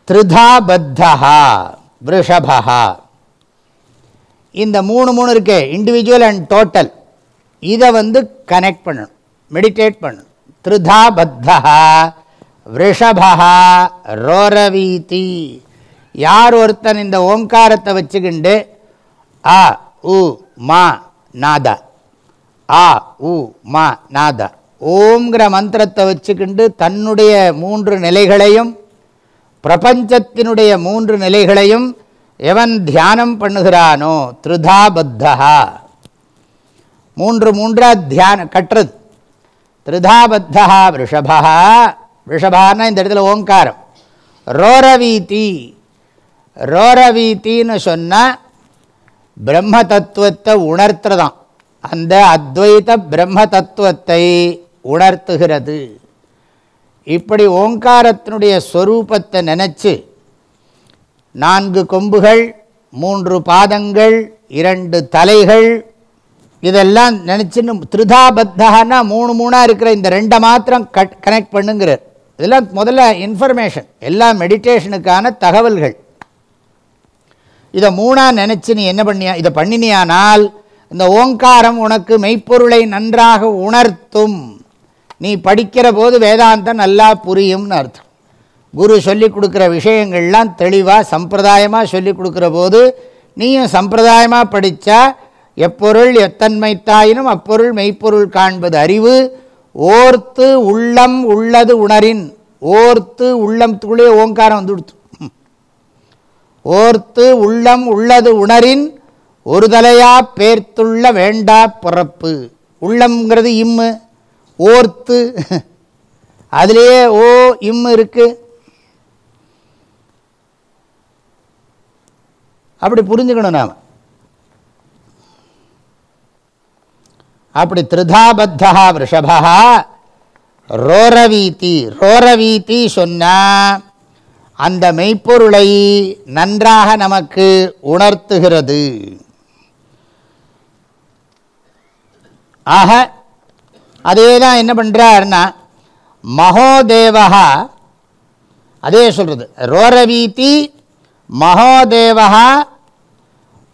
த்ரிதா பத்தா இந்த மூணு மூணு இருக்கே இண்டிவிஜுவல் அண்ட் டோட்டல் இதை வந்து கனெக்ட் பண்ணணும் மெடிடேட் பண்ணணும். த்ரிதா பத்தா ரிஷபா ரோரவீதி. யார் ஒருத்தன் இந்த ஓங்காரத்தை வச்சுக்கிண்டு ஆ உ மா நாதா ஆ உ மா நாத ஓம்ங்கிற மந்திரத்தை வச்சுக்கிண்டு தன்னுடைய மூன்று நிலைகளையும் பிரபஞ்சத்தினுடைய மூன்று நிலைகளையும் எவன் தியானம் பண்ணுகிறானோ திருதாபத்தா மூன்று மூன்றா தியான கட்டுறது திருதாபத்தா ரிஷபா ரிஷபான்னா இந்த இடத்துல ஓங்காரம். ரோரவீதி. ரோரவீத்தின்னு சொன்னால் பிரம்ம தத்துவத்தை உணர்த்துறதான் அந்த அத்வைத பிரம்ம தத்துவத்தை உணர்த்துகிறது. இப்படி ஓங்காரத்தினுடைய ஸ்வரூபத்தை நினச்சி நான்கு கொம்புகள் மூன்று பாதங்கள் இரண்டு தலைகள் இதெல்லாம் நினச்சின்னு திருதாபத்தகன்னா மூணு மூணாக இருக்கிற இந்த ரெண்டை மாத்திரம் கட் கனெக்ட் பண்ணுங்கிறார். இதெல்லாம் முதல்ல இன்ஃபர்மேஷன் எல்லாம் மெடிடேஷனுக்கான தகவல்கள். இதை மூணாக நினச்சி நீ என்ன பண்ணியா இதை பண்ணினியானால் இந்த ஓங்காரம் உனக்கு மெய்ப்பொருளை நன்றாக உணர்த்தும். நீ படிக்கிற போது வேதாந்தம் நல்லா புரியும்னு அர்த்தம். குரு சொல்லி கொடுக்குற விஷயங்கள்லாம் தெளிவாக சம்பிரதாயமாக சொல்லி கொடுக்குற போது நீயும் சம்பிரதாயமாக படித்தா எப்பொருள் எத்தன்மைத்தாயினும் அப்பொருள் மெய்ப்பொருள் காண்பது அறிவு. ஓர்த்து உள்ளம் உள்ளது உணரின். ஓர்த்து உள்ளத்துக்குள்ளே ஓங்காரம் வந்து கொடுத்து ஓர்த்து உள்ளம் உள்ளது உணரின். ஒரு தலையா பேர்த்துள்ள வேண்டா பிறப்பு. உள்ளம்ங்கிறது இம்மு ஓர்த்து. அதுலேயே ஓ இம்மு இருக்கு. அப்படி புரிஞ்சுக்கணும் நாம். அப்படி திருதாபத்தா ரிஷபா ரோரவீதி ரோரவீதி சொன்னா அந்த மெய்ப்பொருளை நன்றாக நமக்கு உணர்த்துகிறது. ஆக அதே தான் என்ன பண்ணுறாருன்னா மகோதேவா அதே சொல்கிறது ரோரவீதி மகோதேவா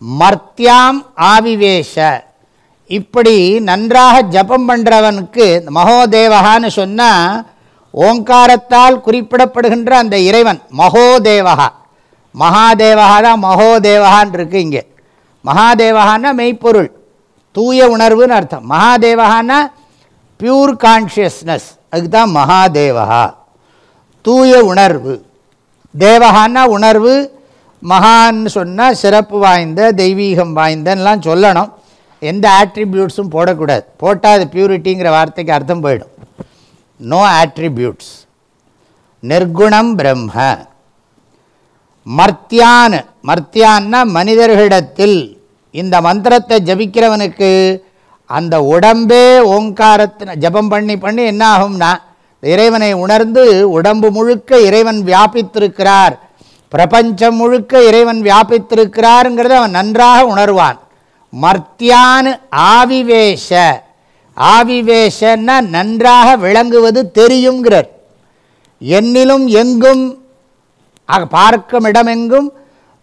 மர்த்தியாம் ஆவிவேஷ. இப்படி நன்றாக ஜபம் பண்ணுறவனுக்கு மகோதேவகான்னு சொன்னால் ஓங்காரத்தால் குறிப்பிடப்படுகின்ற அந்த இறைவன் மகோதேவகா மகாதேவகா தான் மகோதேவகான் இருக்கு இங்கே. மகாதேவகான்னா மெய்ப்பொருள். தூய உணர்வுன்னு அர்த்தம். மகாதேவகான்னா பியூர் கான்ஷியஸ்னஸ் அதுக்கு தான் மகாதேவகா தூய உணர்வு. தேவகான்னா உணர்வு மகான்னு சொன்னால் சிறப்பு வாய்ந்த தெய்வீகம் வாய்ந்தன்னெலாம் சொல்லணும். எந்த ஆட்ரிபியூட்ஸும் போடக்கூடாது. போட்டால் அது பியூரிட்டிங்கிற வார்த்தைக்கு அர்த்தம் போயிடும். நோ ஆட்ரிபியூட்ஸ் நிர்குணம் பிரம்ம. மர்த்தியான் மர்த்தியான்னா மனிதர்களிடத்தில் இந்த மந்திரத்தை ஜபிக்கிறவனுக்கு அந்த உடம்பே ஓங்காரத்தின ஜபம் பண்ணி பண்ணி என்ன ஆகும்னா இறைவனை உணர்ந்து உடம்பு முழுக்க இறைவன் வியாபித்திருக்கிறார். பிரபஞ்சம் முழுக்க இறைவன் வியாபித்திருக்கிறாருங்கிறத அவன் நன்றாக உணர்வான். மர்த்தியான் ஆவிவேஷ. ஆவிவேஷன்னா நன்றாக விளங்குவது தெரியுங்கிறார். என்னிலும் எங்கும் பார்க்கும் இடமெங்கும்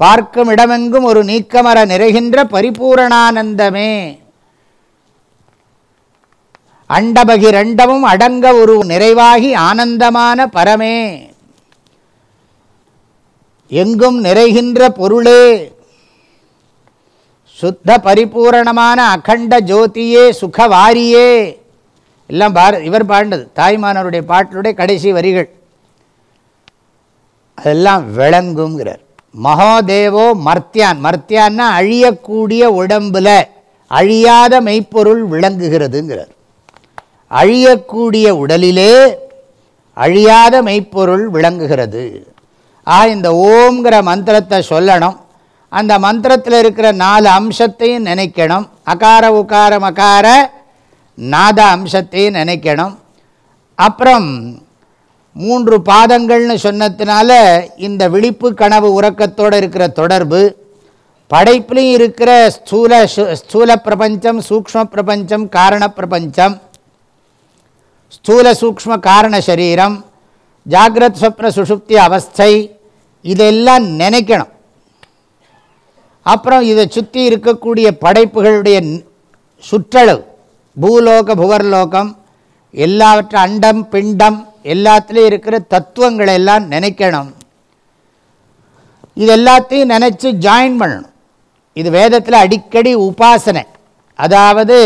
பார்க்கும் இடமெங்கும் ஒரு நீக்கமர நிறைகின்ற பரிபூரணானந்தமே. அண்டபகிரண்டமும் அடங்க ஒரு நிறைவாகி ஆனந்தமான பரமே. எங்கும் நிறைகின்ற பொருளே. சுத்த பரிபூரணமான அகண்ட ஜோதியே சுகவாரியே. எல்லாம் பார இவர் பாண்டது தாய்மானவருடைய பாட்டினுடைய கடைசி வரிகள். அதெல்லாம் விளங்குங்கிறார் மகோதேவோ மர்த்தியான். மர்த்தியான்னா அழியக்கூடிய உடம்பில் அழியாத மெய்ப்பொருள் விளங்குகிறதுங்கிறார். அழியக்கூடிய உடலிலே அழியாத மெய்ப்பொருள் விளங்குகிறது. ஆக இந்த ஓம்ங்கிற மந்திரத்தை சொல்லணும். அந்த மந்திரத்தில் இருக்கிற நாலு அம்சத்தையும் நினைக்கணும். அகார உக்கார மகார நாத அம்சத்தையும் நினைக்கணும். அப்புறம் மூன்று பாதங்கள்னு சொன்னதுனால இந்த விழிப்பு கனவு உறக்கத்தோடு இருக்கிற தொடர்பு படைப்புலையும் இருக்கிற ஸ்தூல ஸ்தூல பிரபஞ்சம் சூக்ம பிரபஞ்சம் காரண பிரபஞ்சம் ஸ்தூல சூக்ம காரண சரீரம் ஜாகிரத் ஸ்வப்ன சுஷுப்தி அவஸ்தை இதெல்லாம் நினைக்கணும். அப்புறம் இதை சுற்றி இருக்கக்கூடிய படைப்புகளுடைய சுற்றளவு பூலோக புவர்லோகம் எல்லாவற்ற அண்டம் பிண்டம் எல்லாத்துலேயும் இருக்கிற தத்துவங்களை எல்லாம் நினைக்கணும். இது எல்லாத்தையும் நினச்சி ஜாயின் பண்ணணும். இது வேதத்தில் அடிக்கடி உபாசனை. அதாவது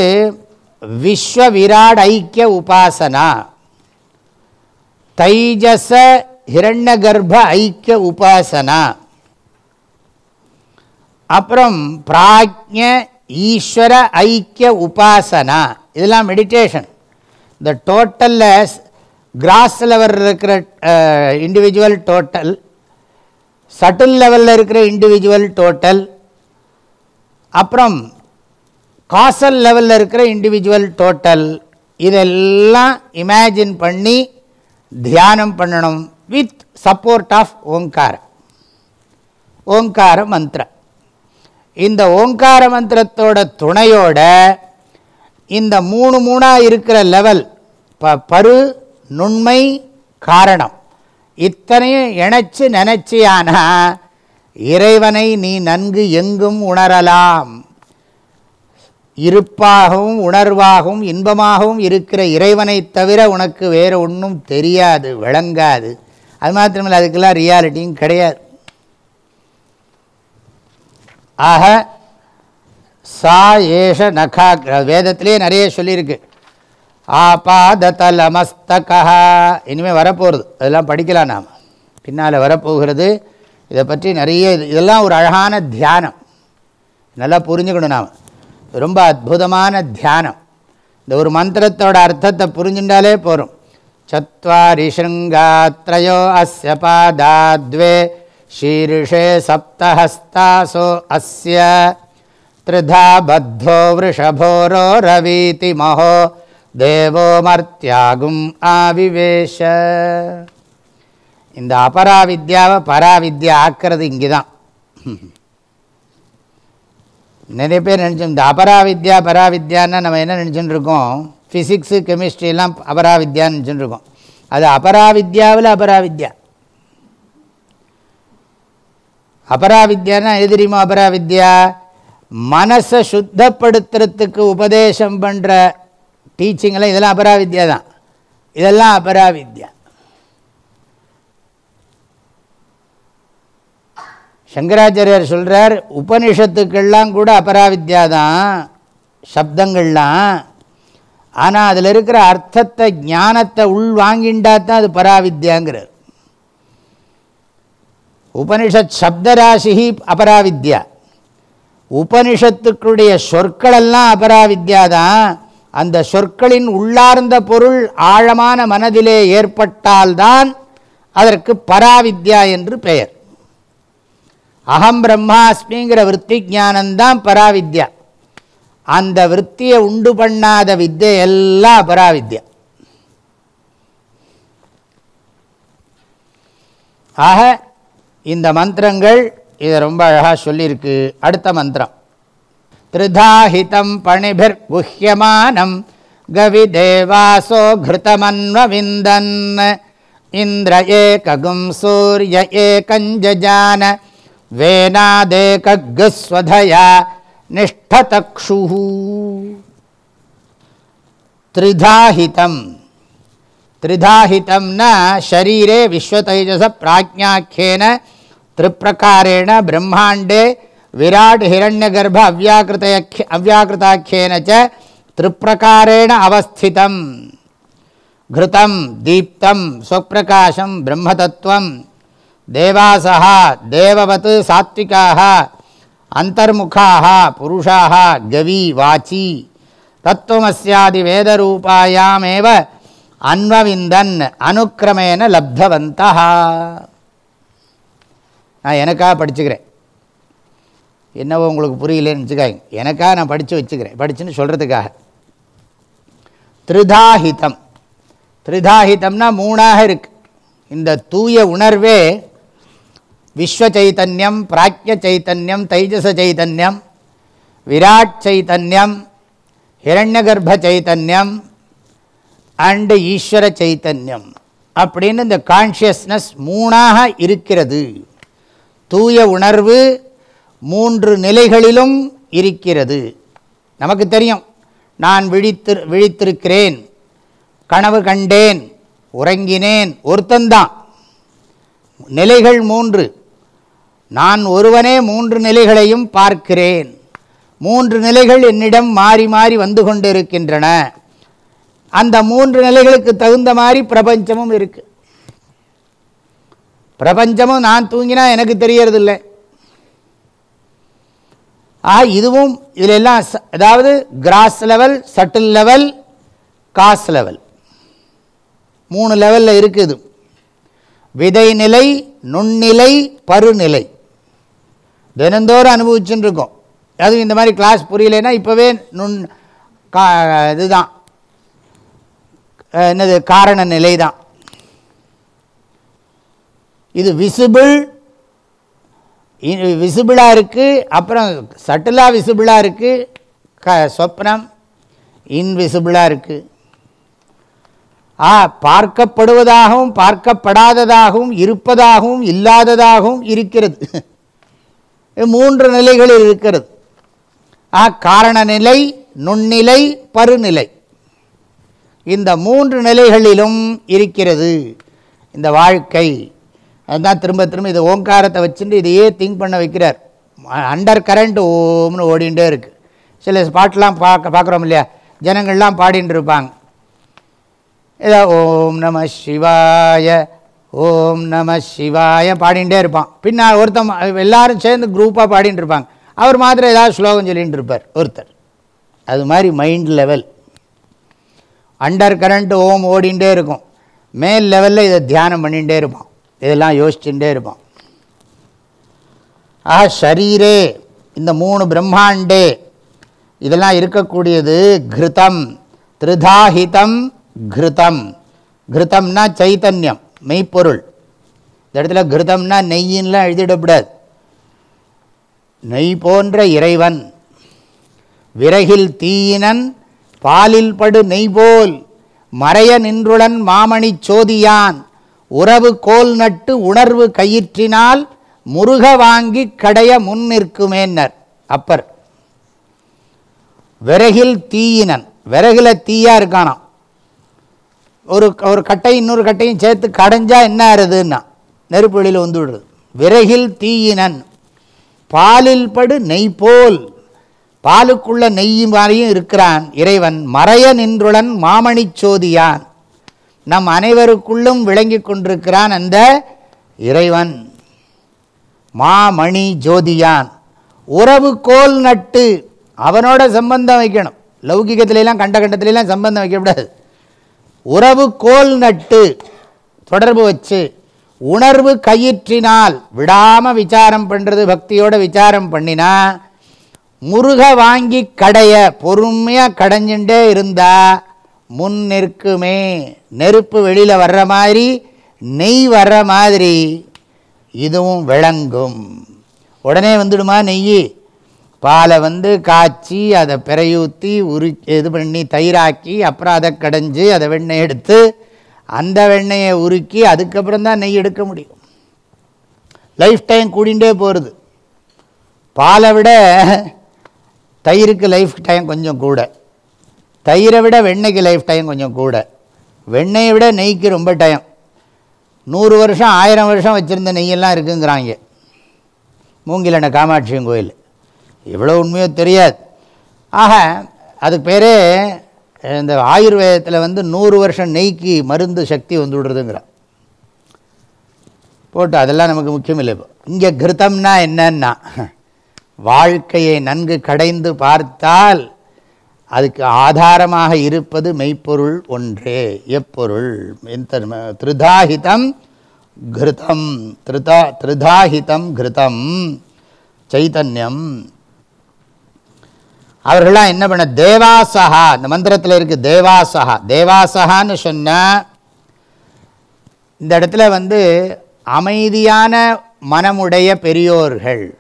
விஸ்வ விராட் ஐக்கிய உபாசனா. தைஜச ஹிரண்ய கர்ப்ப ஐக்கிய உபாசனா. அப்புறம் பிராஜ்ய ஈஸ்வர ஐக்கிய உபாசனா. இதெல்லாம் மெடிடேஷன் இந்த டோட்டலில் கிராஸ் லெவலில் இருக்கிற இண்டிவிஜுவல் டோட்டல் சட்டில் லெவலில் இருக்கிற இண்டிவிஜுவல் டோட்டல் அப்புறம் காசல் லெவலில் இருக்கிற இண்டிவிஜுவல் டோட்டல் இதெல்லாம் இமேஜின் பண்ணி தியானம் பண்ணணும் வித் சப்போர்ட் ஆஃப் ஓங்கார. ஓங்கார மந்திரம் இந்த ஓங்கார மந்திரத்தோட துணையோட இந்த மூணு மூணாக இருக்கிற லெவல் ப பரு நுண்மை காரணம். இத்தனையும் இணைச்சு நினைச்சியானா இறைவனை நீ நன்கு எங்கும் உணரலாம். இருப்பாகவும் உணர்வாகவும் இன்பமாகவும் இருக்கிற இறைவனை தவிர உனக்கு வேறு ஒன்றும் தெரியாது விளங்காது. அது மாத்திரமில்லை அதுக்கெல்லாம் ரியாலிட்டியும் கிடையாது. ஆக சா ஏஷ நகா வேதத்திலே நிறைய சொல்லியிருக்கு. ஆபாததலமஸ்தகா இனிமேல் வரப்போகிறது அதெல்லாம் படிக்கலாம் நாம். பின்னால் வரப்போகிறது இதை பற்றி நிறைய இதெல்லாம் ஒரு அழகான தியானம். நல்லா புரிஞ்சுக்கணும் நாம். ரொம்ப அற்புதமான தியானம். இந்த ஒரு மந்திரத்தோட அர்த்தத்தை புரிஞ்சுட்டாலே போகிறோம் சத்வாரி ஷங்காத்ரயோ அஸ்ய பாதாத்வே ஷீர்ஷே சப்தஹஸ்தாசோ அஸ்ய. த்ரிதா பத்தோ விருஷபோரோ ரவீதி மகோ தேவோ மர்த்தியாகும் ஆவிவேஷ. இந்த அபராவித்யாவை பராவித்யா ஆக்கிறது இங்கே தான் நிறைய பேர் நினச்சோம் இந்த அபராவித்யா பராவித்யான்னா நம்ம என்ன நினச்சிட்டு இருக்கோம் ஃபிசிக்ஸு கெமிஸ்ட்ரிலாம் அபராவித்யான்னு நினச்சிட்டு இருக்கோம் அது அபராவித்யாவில் அபராவித்யா. அபராவித்யானா எது தெரியுமா அபராவித்யா? மனசை சுத்தப்படுத்துறதுக்கு உபதேசம் பண்ணுற டீச்சிங்கெல்லாம் இதெல்லாம் அபராவித்யா தான். இதெல்லாம் அபராவித்யா. சங்கராச்சாரியார் சொல்கிறார் உபனிஷத்துக்கள்லாம் கூட அபராவித்யா தான் சப்தங்கள்லாம். ஆனால் அதில் இருக்கிற அர்த்தத்தை ஞானத்தை உள் வாங்கிண்டா தான் அது பராவித்யாங்கிறார். உபனிஷத் சப்தராசி அபராவித்யா. உபனிஷத்துக்களுடைய சொற்களெல்லாம் அபராவித்யா தான். அந்த சொற்களின் உள்ளார்ந்த பொருள் ஆழமான மனதிலே ஏற்பட்டால்தான் அதற்கு பராவித்யா என்று பெயர். அகம் பிரம்மாஸ்மிங்கிற விற்பி ஜானந்தான் பராவித்யா. அந்த விற்த்தியை உண்டு பண்ணாத வித்தை எல்லாம் அபராவித்யா ஆக இந்த மந்திரங்கள் இதை ரொம்ப அழகாக சொல்லியிருக்கு. அடுத்த மந்திரம். திருதாஹிதம் பணிபிர் குஹ்யமானம் கவி தேவாசோ கிருதமன்வவிந்தன் இந்திர ஏககும் சூரிய ஏகஞ்சஜான வேனாதேகஸ்வதயா நிஷ்டதக்ஷு திரிதாஹிதம் திரிதாஹிதம்னா ஷரீரே விஸ்வதைஜச பிராஜ்யாக்கியேன திரிப்பிரகாரேண பிரம்மாண்டே விராட் ஹிரண்யகர்ப்ப அவ்யாக்கிருதய அவ்யாக்கிருதாக்கியேனச்ச திரிப்பிரகாரேண அவஸ்திதம் கிருத்தம் தீப்தம் ஸ்வப்பிரகாசம் பிரம்மதத்துவம் தேவாசா தேவவத் சாத்விகாக அந்தர்முகாக புருஷாக கவி வாச்சி தத்துவமஸ்யாதி வேதரூபாயாமேவ அன்வவிந்தன் அனுக்கிரமேன லப்தவந்தா நான் எனக்காக படிச்சுக்கிறேன் என்னவோ உங்களுக்கு புரியலன்னு வச்சுக்காங்க எனக்காக நான் படித்து வச்சுக்கிறேன். படிச்சுன்னு சொல்கிறதுக்காக திருதாஹிதம் திரிதாஹிதம்னா மூணாக இருக்கு. இந்த தூய உணர்வே விஸ்வ சைத்தன்யம் பிராக்ய சைத்தன்யம் தைஜச சைத்தன்யம் விராட் சைத்தன்யம் ஹிரண்யகர்ப்ப சைத்தன்யம் அண்டு ஈஸ்வர சைத்தன்யம் அப்படின்னு இந்த கான்ஷியஸ்னஸ் மூணாக இருக்கிறது. தூய உணர்வு மூன்று நிலைகளிலும் இருக்கிறது. நமக்கு தெரியும். நான் விழித்து விழித்திருக்கிறேன். கனவு கண்டேன். உறங்கினேன். ஒருத்தந்தான் நிலைகள் மூன்று. நான் ஒருவனே மூன்று நிலைகளையும் பார்க்கிறேன். மூன்று நிலைகள் என்னிடம் மாறி மாறி வந்து கொண்டிருக்கின்றன. அந்த மூன்று நிலைகளுக்கு தகுந்த மாதிரி பிரபஞ்சமும் இருக்குது பிரபஞ்சமும் நான் தூங்கினா எனக்கு தெரியறதில்லை. ஆ இதுவும் இதில் எல்லாம் ச- அதாவது gross level subtle level causal level மூணு லெவலில் இருக்குது விதை நிலை நுண்ணிலை பருநிலை. தினந்தோறும் அனுபவிச்சுன்னு இருக்கோம் அதுவும் இந்த மாதிரி கிளாஸ் புரியலைன்னா இப்போவே நுண் கா இதுதான். என்னது காரண நிலை தான் இது விசிபிள் விசிபிளாக இருக்குது அப்புறம் சட்டிலாக விசிபிளாக இருக்குது க சொப்னம் இன்விசிபிளாக இருக்குது ஆ பார்க்கப்படுவதாகவும் பார்க்கப்படாததாகவும் இருப்பதாகவும் இல்லாததாகவும் இருக்கிறது. மூன்று நிலைகளில் இருக்கிறது. ஆ காரண நிலை நுண்ணிலை பருநிலை. இந்த மூன்று நிலைகளிலும் இருக்கிறது. இந்த வாழ்க்கை. அதுதான் திரும்ப திரும்ப இது ஓங்காரத்தை வச்சுட்டு இதையே திங்க் பண்ண வைக்கிறார். அண்டர் கரண்ட் ஓம்னு ஓடிண்டே இருக்குது சில பாட்டெலாம் பார்க்க பார்க்குறோம் இல்லையா? ஜனங்கள்லாம் பாடிட்டு இருப்பாங்க. ஏதோ ஓம் நம சிவாய ஓம் நம சிவாய பாடிகிட்டே இருப்பான். பின்னா ஒருத்தன் எல்லாரும் சேர்ந்து குரூப்பாக பாடிட்டு இருப்பாங்க. அவர் மாத்திரம் ஏதாவது ஸ்லோகம் சொல்லிகிட்டு இருப்பார் ஒருத்தர். அது மாதிரி மைண்ட் லெவல் அண்டர் கரண்ட் ஓம் ஓடிண்டே இருக்கும். மேல் லெவலில் இதை தியானம் பண்ணிகிட்டே இருப்பான். இதெல்லாம் யோசிச்சுட்டே இருப்பான் ஆ ஷரீரே இந்த மூணு பிரம்மாண்டே. இதெல்லாம் இருக்கக்கூடியது கிருதம் திருதாஹிதம் கிருதம் கிருதம்னா சைத்தன்யம் மெய்ப்பொருள். இந்த இடத்துல கிருதம்னா நெய்யின்லாம் எழுதிடக்கூடாது. நெய் போன்ற இறைவன் விறகில் தீயினன் பாலில் படு நெய் போல் மறைய நின்றுடன் மாமணி சோதியான். உறவு கோல் நட்டு உணர்வு கயிற்றினால் முருக வாங்கி கடைய முன் நிற்குமேன்னர். அப்பர். விறகில் தீயினன். விறகில் தீயா இருக்கானாம். ஒரு ஒரு கட்டை இன்னொரு கட்டையும் சேர்த்து கடைஞ்சா என்ன ஆறுதுன்னா நெருப்பு வெளியில் வந்து விடுறது விறகில் தீயினன். பாலில் படு நெய் போல். பாலுக்குள்ள நெய் மாதிரியும் இருக்கிறான் இறைவன். மறைய நின்றுடன் மாமணிச் சோதியான். நம் அனைவருக்குள்ளும் விளங்கி கொண்டிருக்கிறான் அந்த இறைவன். மாமணி ஜோதியான். உறவு கோல் நட்டு அவனோட சம்பந்தம் வைக்கணும். லௌகிகத்திலெல்லாம் கண்ட கண்டத்துல சம்பந்தம் வைக்கக்கூடாது. உறவு கோல் நட்டு தொடர்பு வச்சு உணர்வு கயிற்றினால் விடாமல் விசாரம் பண்ணுறது பக்தியோட விசாரம் பண்ணினா முருக வாங்கி கடைய பொறுமையாக கடைஞ்சுட்டே இருந்தால் முன் நிற்குமே. நெருப்பு வெளியில் வர்ற மாதிரி நெய் வர்ற மாதிரி இதுவும் விளங்கும். உடனே வந்துடுமா நெய் பாலை வந்து காய்ச்சி அதை பிறையூற்றி உரு இது பண்ணி தயிராக்கி அப்புறம் அதை கடைஞ்சி அதை வெண்ணெய் எடுத்து அந்த வெண்ணெயை உருக்கி அதுக்கப்புறம் தான் நெய் எடுக்க முடியும். லைஃப் டைம் கூடிண்டே போகிறது பாலை விட தயிருக்கு லைஃப் டைம் கொஞ்சம் கூட. தயிரை விட வெண்ணெய்க்கு லைஃப் டைம் கொஞ்சம் கூட. வெண்ணெயை விட நெய்க்கு ரொம்ப டைம் நூறு வருஷம் ஆயிரம் வருஷம் வச்சுருந்த நெய்யெல்லாம் இருக்குங்கிறாங்க. மூங்கிலண்ண காமாட்சியம் கோயில். எவ்வளோ உண்மையோ தெரியாது. ஆக அதுக்கு பேரே இந்த ஆயுர்வேதத்தில் வந்து நூறு வருஷம் நெய்க்கு மருந்து சக்தி வந்து விடுறதுங்கிறான் போட்டு அதெல்லாம் நமக்கு முக்கியம் இல்லை இப்போ. இங்கே கிருத்தம்னா என்னன்னா வாழ்க்கையை நன்கு கடைந்து பார்த்தால் அதுக்கு ஆதாரமாக இருப்பது மெய்ப்பொருள் ஒன்றே. எப்பொருள்? எந்த திருதாஹிதம் கிருதம். திருதா திருதாஹிதம் கிருதம். சைத்தன்யம் அவர்கள்லாம் என்ன பண்ண தேவாசகா இந்த மந்திரத்தில் இருக்குது தேவாசகா தேவாசகான்னு சொன்னால் இந்த இடத்துல வந்து அமைதியான மனமுடைய பெரியோர்கள்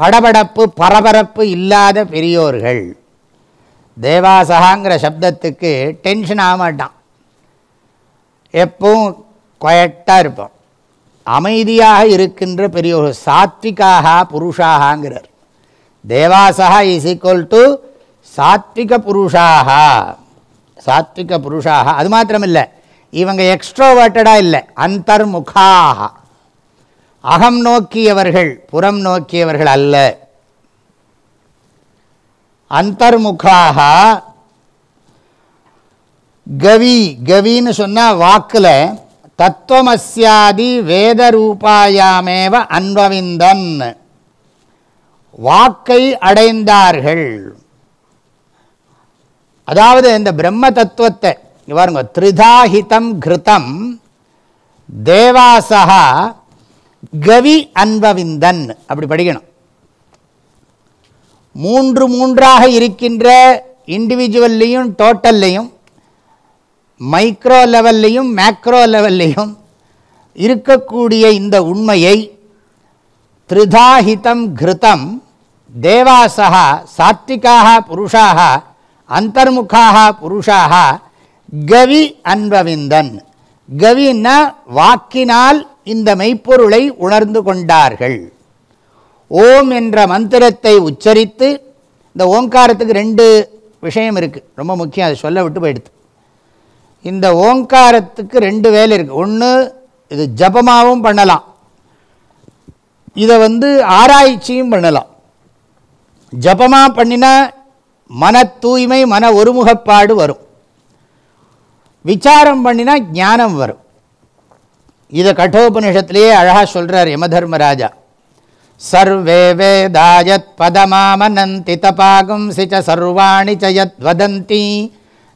படபடப்பு பரபரப்பு இல்லாத பெரியோர்கள் தேவாசகாங்கிற சப்தத்துக்கு டென்ஷன் ஆக மாட்டான். எப்பவும் குவட்டாக இருப்போம் அமைதியாக இருக்கின்ற பெரியோர்கள் சாத்விகாக புருஷாகங்கிறார். தேவாசகா இஸ் ஈக்குவல் டு சாத்விக புருஷாக. சாத்விக புருஷாக. அது மாத்திரமில்லை. இவங்க எக்ஸ்ட்ரோவர்ட்டடாக இல்லை. அந்தர்முகாக. அகம் நோக்கியவர்கள் புறம் நோக்கியவர்கள் அல்ல. அந்தர்முகாக கவி கவின்னு சொன்னால் வாக்கில் தத்துவமஸ்யாதி வேத ரூபாயாமேவ அன்பவிந்தன் வாக்கை அடைந்தார்கள். அதாவது இந்த பிரம்ம தத்துவத்தை பாருங்க திரிதாஹிதம் கிருதம் தேவாசகா கவி அன்பவிந்தன் அப்படி படிக்கணும். மூன்று மூன்றாக இருக்கின்ற இண்டிவிஜுவல்லையும் டோட்டல்லையும் மைக்ரோ லெவல்லையும் மேக்ரோ லெவல்லையும் இருக்கக்கூடிய இந்த உண்மையை திரிதாஹிதம் கிருதம் தேவாசா சாத்விகாக புருஷாக அந்தர்முகாக புருஷாக கவி அன்பவிந்தன். கவின்னா வாக்கினால் இந்த மெய்ப்பொருளை உணர்ந்து கொண்டார்கள். ஓம் என்ற மந்திரத்தை உச்சரித்து இந்த ஓங்காரத்துக்கு ரெண்டு விஷயம் இருக்குது ரொம்ப முக்கியம் அதை சொல்ல விட்டு போயிடுது. இந்த ஓங்காரத்துக்கு ரெண்டு வேலை இருக்குது ஒன்று இது ஜபமாகவும் பண்ணலாம். இதை வந்து ஆராய்ச்சியும் பண்ணலாம். ஜபமாக பண்ணினா மன தூய்மை மன ஒருமுகப்பாடு வரும். விசாரம் பண்ணினா ஞானம் வரும். இதை கட்டோபனிஷத்துலேயே அழகாக சொல்கிறார் யமதர்மராஜா सर्वे वेदा यत्पदमामनन्ति तपागुंसि च सर्वाणि च यद्वदन्ति।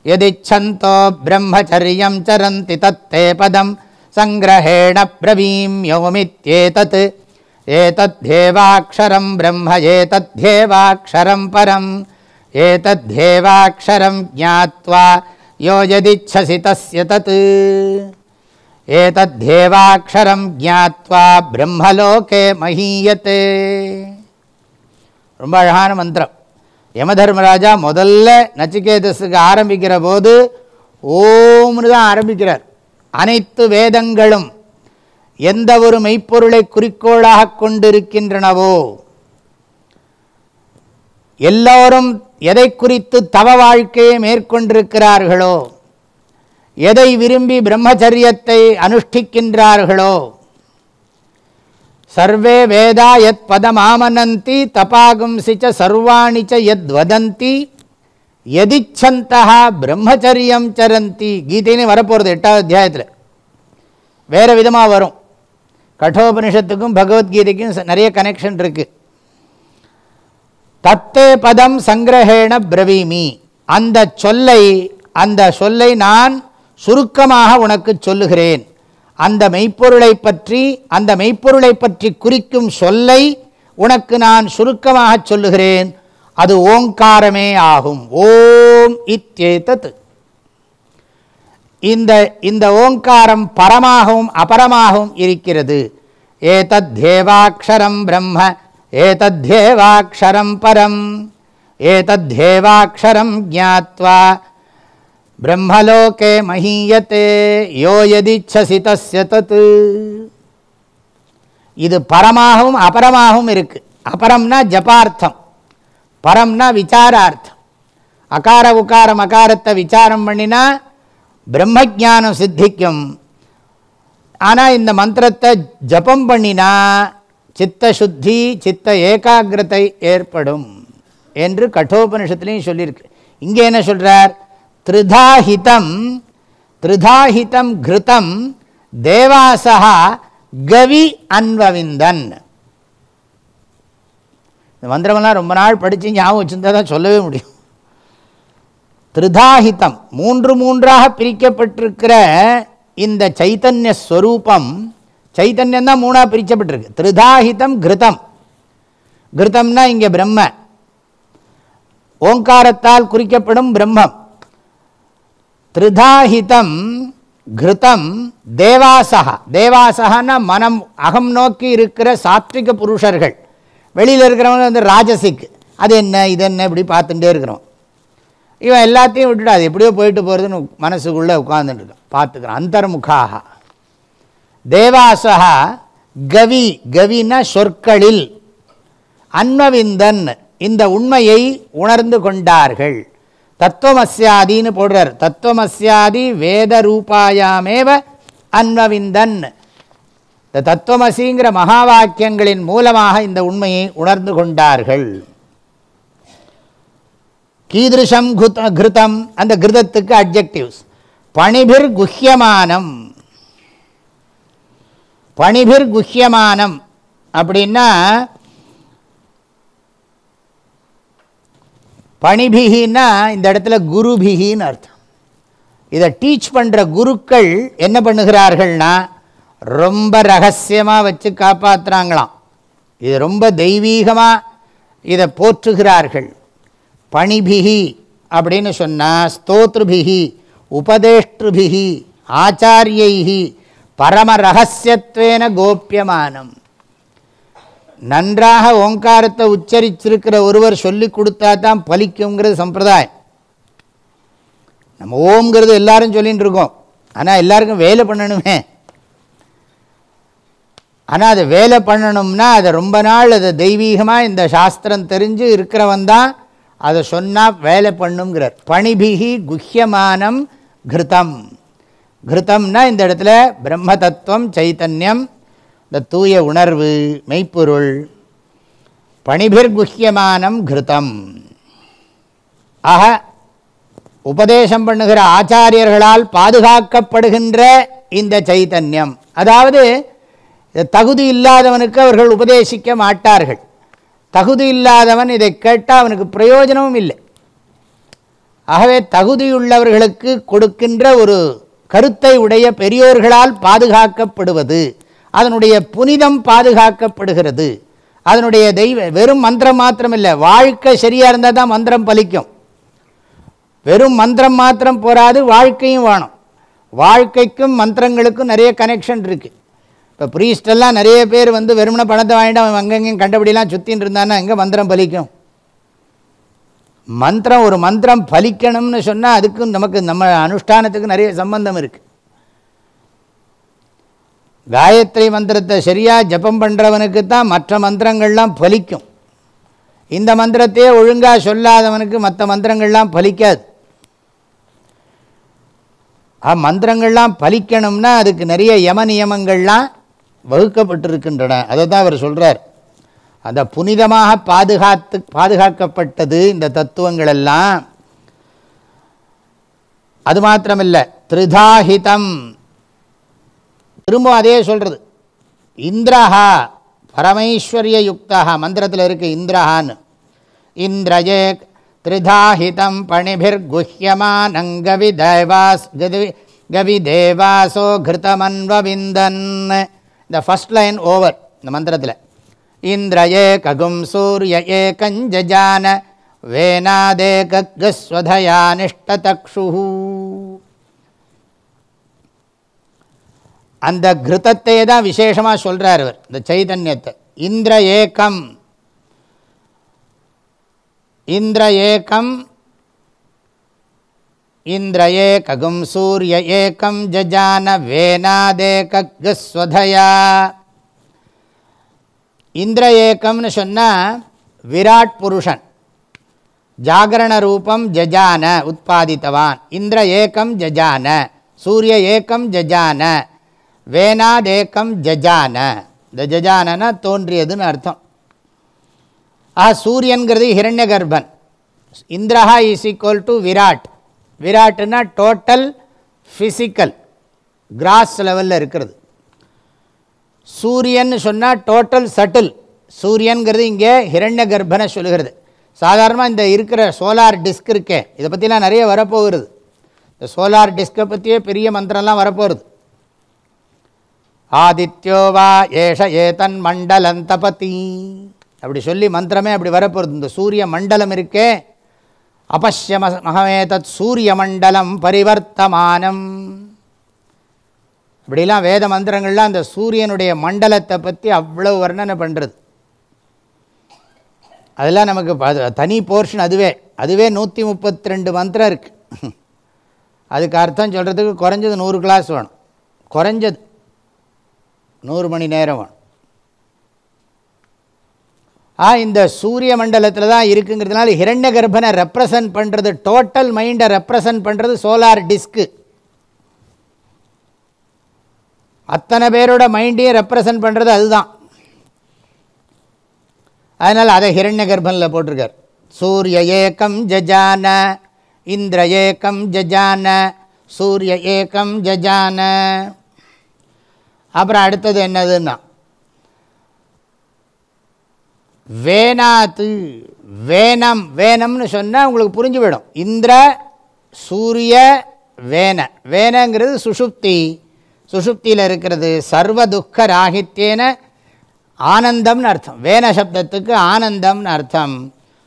यदिच्छन्तो ब्रह्मचर्यम् चरन्ति तत्ते पदम् सङ्ग्रहेण ब्रवीं योमित्येतत् एतद्धेवाक्षरम् ब्रह्म एतद्ध्येवाक्षरम् परम्। एतद्धेवाक्षरम् ज्ञात्वा यो यदिच्छसि तस्य तत्। ஏதத்தேவாட்சரம் ஜாத்வா பிரம்மலோகே மஹீயத்தே ரொம்ப அழகான மந்திரம். யமதர்மராஜா முதல்ல நச்சிகேதஸுக்கு ஆரம்பிக்கிற போது ஓம்னு தான் ஆரம்பிக்கிறார். அனைத்து வேதங்களும் எந்த ஒரு மெய்ப்பொருளை குறிக்கோளாக கொண்டிருக்கின்றனவோ எல்லோரும் எதை குறித்து தவ வாழ்க்கையை மேற்கொண்டிருக்கிறார்களோ எதை விரும்பி பிரம்மச்சரியத்தை அனுஷ்டிக்கின்றார்களோ சர்வே வேதா எத் பதமாமனந்தி தபாகும்சிச்ச சர்வாணிச்ச எத் வதந்தி எதிச்சந்தா பிரம்மச்சரியம் சரந்தி. கீதைன்னு வரப்போகிறது எட்டாவது அத்தியாயத்தில். வேறு விதமாக வரும். கட்டோபனிஷத்துக்கும் பகவத்கீதைக்கும் நிறைய கனெக்ஷன் இருக்குது தத்தே பதம் சங்கிரகேண பிரவீமி. அந்த சொல்லை அந்த சொல்லை நான் சுருக்கமாக உனக்கு சொல்லுகிறேன். அந்த மெய்ப்பொருளை பற்றி அந்த மெய்ப்பொருளை பற்றி குறிக்கும் சொல்லை உனக்கு நான் சுருக்கமாக சொல்லுகிறேன். அது ஓங்காரமே ஆகும். ஓம் இத்யேதத். இந்த இந்த ஓங்காரம் பரமாகவும் அபரமாகவும் இருக்கிறது. ஏதத் தேவாட்சரம் பிரம்ம ஏதத் தேவாட்சரம் பரம் ஏதத் தேவாட்சரம் ஜாத்வா பிரம்மலோகே மஹீயத்தே யோ எதிச்சசி தஸ்ய தத் இது பரமாகவும் அபரமாகவும் இருக்கு. அபரம்னா ஜபார்த்தம் பரம்னா விசாரார்த்தம். அகார உக்காரம் அகாரத்தை விசாரம் பண்ணினா பிரம்மஜானம் சித்திக்கும். ஆனால் இந்த மந்திரத்தை ஜபம் பண்ணினா சித்த சுத்தி சித்த ஏகாகிரத்தை ஏற்படும் என்று கட்டோபனிஷத்துலேயும் சொல்லியிருக்கு. இங்கே என்ன சொல்கிறார் த்ரிதாஹிதம் த்ரிதாஹிதம் கிருதம் தேவாசா கவி அன்வவிந்தன். இந்த மந்திரமெல்லாம் ரொம்ப நாள் படித்து ஞாபகம் வச்சுருந்தா தான் சொல்லவே முடியும். த்ரிதாஹிதம் மூன்று மூன்றாக பிரிக்கப்பட்டிருக்கிற இந்த சைத்தன்ய ஸ்வரூபம் சைத்தன்யம் தான் மூணாக பிரிக்கப்பட்டிருக்கு. திருதாஹிதம் கிருதம் கிருதம்னா இங்கே பிரம்ம. ஓங்காரத்தால் குறிக்கப்படும் பிரம்மம். த்ரிதாஹிதம் கிருதம் தேவாசகா தேவாசகன்னா மனம் அகம் நோக்கி இருக்கிற சாத்விக புருஷர்கள் வெளியில் இருக்கிறவங்க வந்து ராஜசிக் அது என்ன இது என்ன இப்படி பார்த்துட்டே இருக்கிறோம் இவன் எல்லாத்தையும் விட்டுட்டு அது எப்படியோ போயிட்டு போகிறதுன்னு மனசுக்குள்ளே உட்காந்துட்டு இருக்கான் பார்த்துக்கிறான் அந்தர்முகாக தேவாசகா கவி கவின சொற்களில் அன்மவிந்தன் இந்த உண்மையை உணர்ந்து கொண்டார்கள் தத்துவமஸ்யாதின்னு போடுறார். தத்துவமஸ்யாதி வேத ரூபாயாமேவ அன்வவிந்தன். இந்த தத்துவமசிங்கிற மகா வாக்கியங்களின் மூலமாக இந்த உண்மையை உணர்ந்து கொண்டார்கள். கீதிருஷம் கிருதம் அந்த கிருதத்துக்கு அட்ஜெக்டிவ்ஸ் பணிபிர் குஹ்யமானம். பணிபிர் குஹ்யமானம் அப்படின்னா பணிபிகின்னா இந்த இடத்துல குருபிகின்னு அர்த்தம். இதை டீச் பண்ணுற குருக்கள் என்ன பண்ணுகிறார்கள்னா ரொம்ப ரகசியமாக வச்சு காப்பாற்றுறாங்களாம் இது ரொம்ப தெய்வீகமாக இதை போற்றுகிறார்கள். பணிபிகி அப்படின்னு சொன்னால் ஸ்தோத்ருபிகி உபதேஷ்டுபிகி ஆச்சாரியைகி பரம ரகசியத்துவேன கோப்பியமானம் நன்றாக ஓங்காரத்தை உச்சரிச்சிருக்கிற ஒருவர் சொல்லி கொடுத்தா தான் பலிக்குங்கிறது சம்பிரதாயம். நம்ம ஓம்ங்கிறது எல்லாரும் சொல்லின்னு இருக்கோம். ஆனால் எல்லாருக்கும் வேலை பண்ணணுமே. ஆனால் அதை வேலை பண்ணணும்னா அதை ரொம்ப நாள் அதை தெய்வீகமாக இந்த சாஸ்திரம் தெரிஞ்சு இருக்கிறவன் தான் அதை சொன்னால் வேலை பண்ணுங்கிறார் பணிபிகி குஹ்யமானம் கிருதம் கிருத்தம்னா இந்த இடத்துல பிரம்ம தத்துவம் சைத்தன்யம் இந்த தூய உணர்வு மெய்ப்பொருள் பணிபிர் கிருத்தம். கிருதம் ஆக உபதேசம் பண்ணுகிற ஆச்சாரியர்களால் பாதுகாக்கப்படுகின்ற இந்த சைத்தன்யம் அதாவது தகுதி இல்லாதவனுக்கு அவர்கள் உபதேசிக்க மாட்டார்கள். தகுதி இல்லாதவன் இதை கேட்டால் அவனுக்கு பிரயோஜனமும் இல்லை. ஆகவே தகுதியுள்ளவர்களுக்கு கொடுக்கின்ற ஒரு கருத்தை உடைய பெரியோர்களால் பாதுகாக்கப்படுவது அதனுடைய புனிதம் பாதுகாக்கப்படுகிறது. அதனுடைய தெய்வ வெறும் மந்திரம் மாத்திரமில்லை. வாழ்க்கை சரியாக இருந்தால் தான் மந்திரம் பலிக்கும். வெறும் மந்திரம் மாத்திரம் போராது வாழ்க்கையும் வேணும் வாழ்க்கைக்கும் மந்திரங்களுக்கும் நிறைய கனெக்ஷன் இருக்குது இப்போ ப்ரீஸ்டெல்லாம் நிறைய பேர் வந்து வெறுமனே பணத்தை வாங்கிட்டு அவன் அங்கங்கேயும் கண்டபடிலாம் சுற்றின்னு இருந்தான்னா எங்கே மந்திரம் பலிக்கும்? மந்திரம் ஒரு மந்திரம் பலிக்கணும்னு சொன்னால் அதுக்கும் நமக்கு நம்ம அனுஷ்டானத்துக்கு நிறைய சம்பந்தம் இருக்குது காயத்ரி மந்திரத்தை சரியாக ஜபம் பண்ணுறவனுக்கு தான் மற்ற மந்திரங்கள்லாம் பலிக்கும். இந்த மந்திரத்தையே ஒழுங்காக சொல்லாதவனுக்கு மற்ற மந்திரங்கள்லாம் பலிக்காது. ஆ மந்திரங்கள்லாம் பலிக்கணும்னா அதுக்கு நிறைய யம நியமங்கள்லாம் வகுக்கப்பட்டிருக்கின்றன. அதை தான் அவர் சொல்கிறார் அந்த புனிதமாக பாதுகாத்து பாதுகாக்கப்பட்டது இந்த தத்துவங்கள் எல்லாம் அது மாத்திரமில்லை. திரிதாஹிதம். திரும்பவும் அதே சொல்கிறது இந்திரஹா பரமைஸ்வரிய யுக்தா மந்திரத்தில் இருக்குது இந்திரஹான்னு. இந்திரஜே திரிதாஹிதம் பணிபிர் குஹ்யமானங்கவி தேவாஸ் கவி தேவாசோ கிருதமன்வவிந்தன் இந்த ஃபஸ்ட் லைன் ஓவர் இந்த மந்திரத்தில். இந்திரயே ககும் சூரிய ஏகஞ்சஜான வேனாதே கஸ்வதயா நிஷ்டதக்ஷு அந்த கிருத்தத்தையே தான் விசேஷமாக சொல்கிறார் அவர் இந்த சைதன்யத்தை இந்திர ஏக்கம் இந்திர ஏக்கம் இந்திர ஏககும் சூரிய ஏக்கம் ஜஜான வேனாதேகஸ்வதயா இந்திர ஏக்கம்னு சொன்னால் விராட் புருஷன் ஜாகரண ரூபம் ஜஜான உத்பாதித்தவான் இந்திர ஏக்கம் ஜஜான சூரிய ஏக்கம் ஜஜான வேனாதேக்கம் ஜஜான. இந்த ஜஜானனா தோன்றியதுன்னு அர்த்தம். ஆ சூரியன்கிறது ஹிரண்ய கர்ப்பன் இந்திரஹா இஸ் ஈக்குவல் டு விராட். விராட்னா டோட்டல் ஃபிசிக்கல் கிராஸ் லெவலில் இருக்கிறது. சூரியன் சொன்னால் டோட்டல் சட்டில் சூரியன்கிறது இங்கே ஹிரண்ய கர்ப்பனை சொல்லுகிறது. சாதாரணமாக இந்த இருக்கிற சோலார் டிஸ்க் இருக்கே. இதை பற்றிலாம் நிறைய வரப்போகிறது. இந்த சோலார் டிஸ்கை பற்றியே பெரிய மந்திரம்லாம் வரப்போகிறது. ஆதித்யோ வா ஏஷ ஏதன் மண்டலம் தபதி. அப்படி சொல்லி மந்திரமே அப்படி வரப்போகிறது இந்த சூரிய மண்டலம் இருக்கே. அபஷ்ய மகமேதத் சூரிய மண்டலம் பரிவர்த்தமானம். இப்படிலாம் வேத மந்திரங்கள்லாம் அந்த சூரியனுடைய மண்டலத்தை பற்றி அவ்வளோ வர்ணனை பண்ணுறது அதெல்லாம் நமக்கு அது தனி போர்ஷன் அதுவே. அதுவே நூற்றி முப்பத்தி ரெண்டு மந்திரம் இருக்குது அதுக்கு அர்த்தம் சொல்கிறதுக்கு குறைஞ்சது நூறு கிளாஸ் வேணும். குறைஞ்சது. நூறு மணி நேரம் ஆ இந்த சூரிய மண்டலத்தில் தான் இருக்குங்கிறதுனால ஹிரண்ய கர்ப்பனை ரெப்ரசன்ட் பண்ணுறது டோட்டல் மைண்டை ரெப்ரசன்ட் பண்ணுறது சோலார் டிஸ்க்கு அத்தனை பேரோட மைண்டையும் ரெப்ரசன்ட் பண்ணுறது அதுதான். அதனால் அதை ஹிரண்ய கர்ப்பனில் போட்டிருக்கார். சூரிய ஏகம் ஜஜான இந்திர ஏகம் ஜஜான சூரிய ஏகம் ஜஜான. அப்புறம் அடுத்தது என்னதுன்னா வேனாத்து வேனம் வேணம்னு சொன்னால் உங்களுக்கு புரிஞ்சு போயிடும் இந்திர சூரிய வேன வேனங்கிறது சுஷுப்தி சுஷுப்தியில் இருக்கிறது சர்வ துக்க ராகித்யேன ஆனந்தம்னு அர்த்தம். வேன சப்தத்துக்கு ஆனந்தம்னு அர்த்தம்.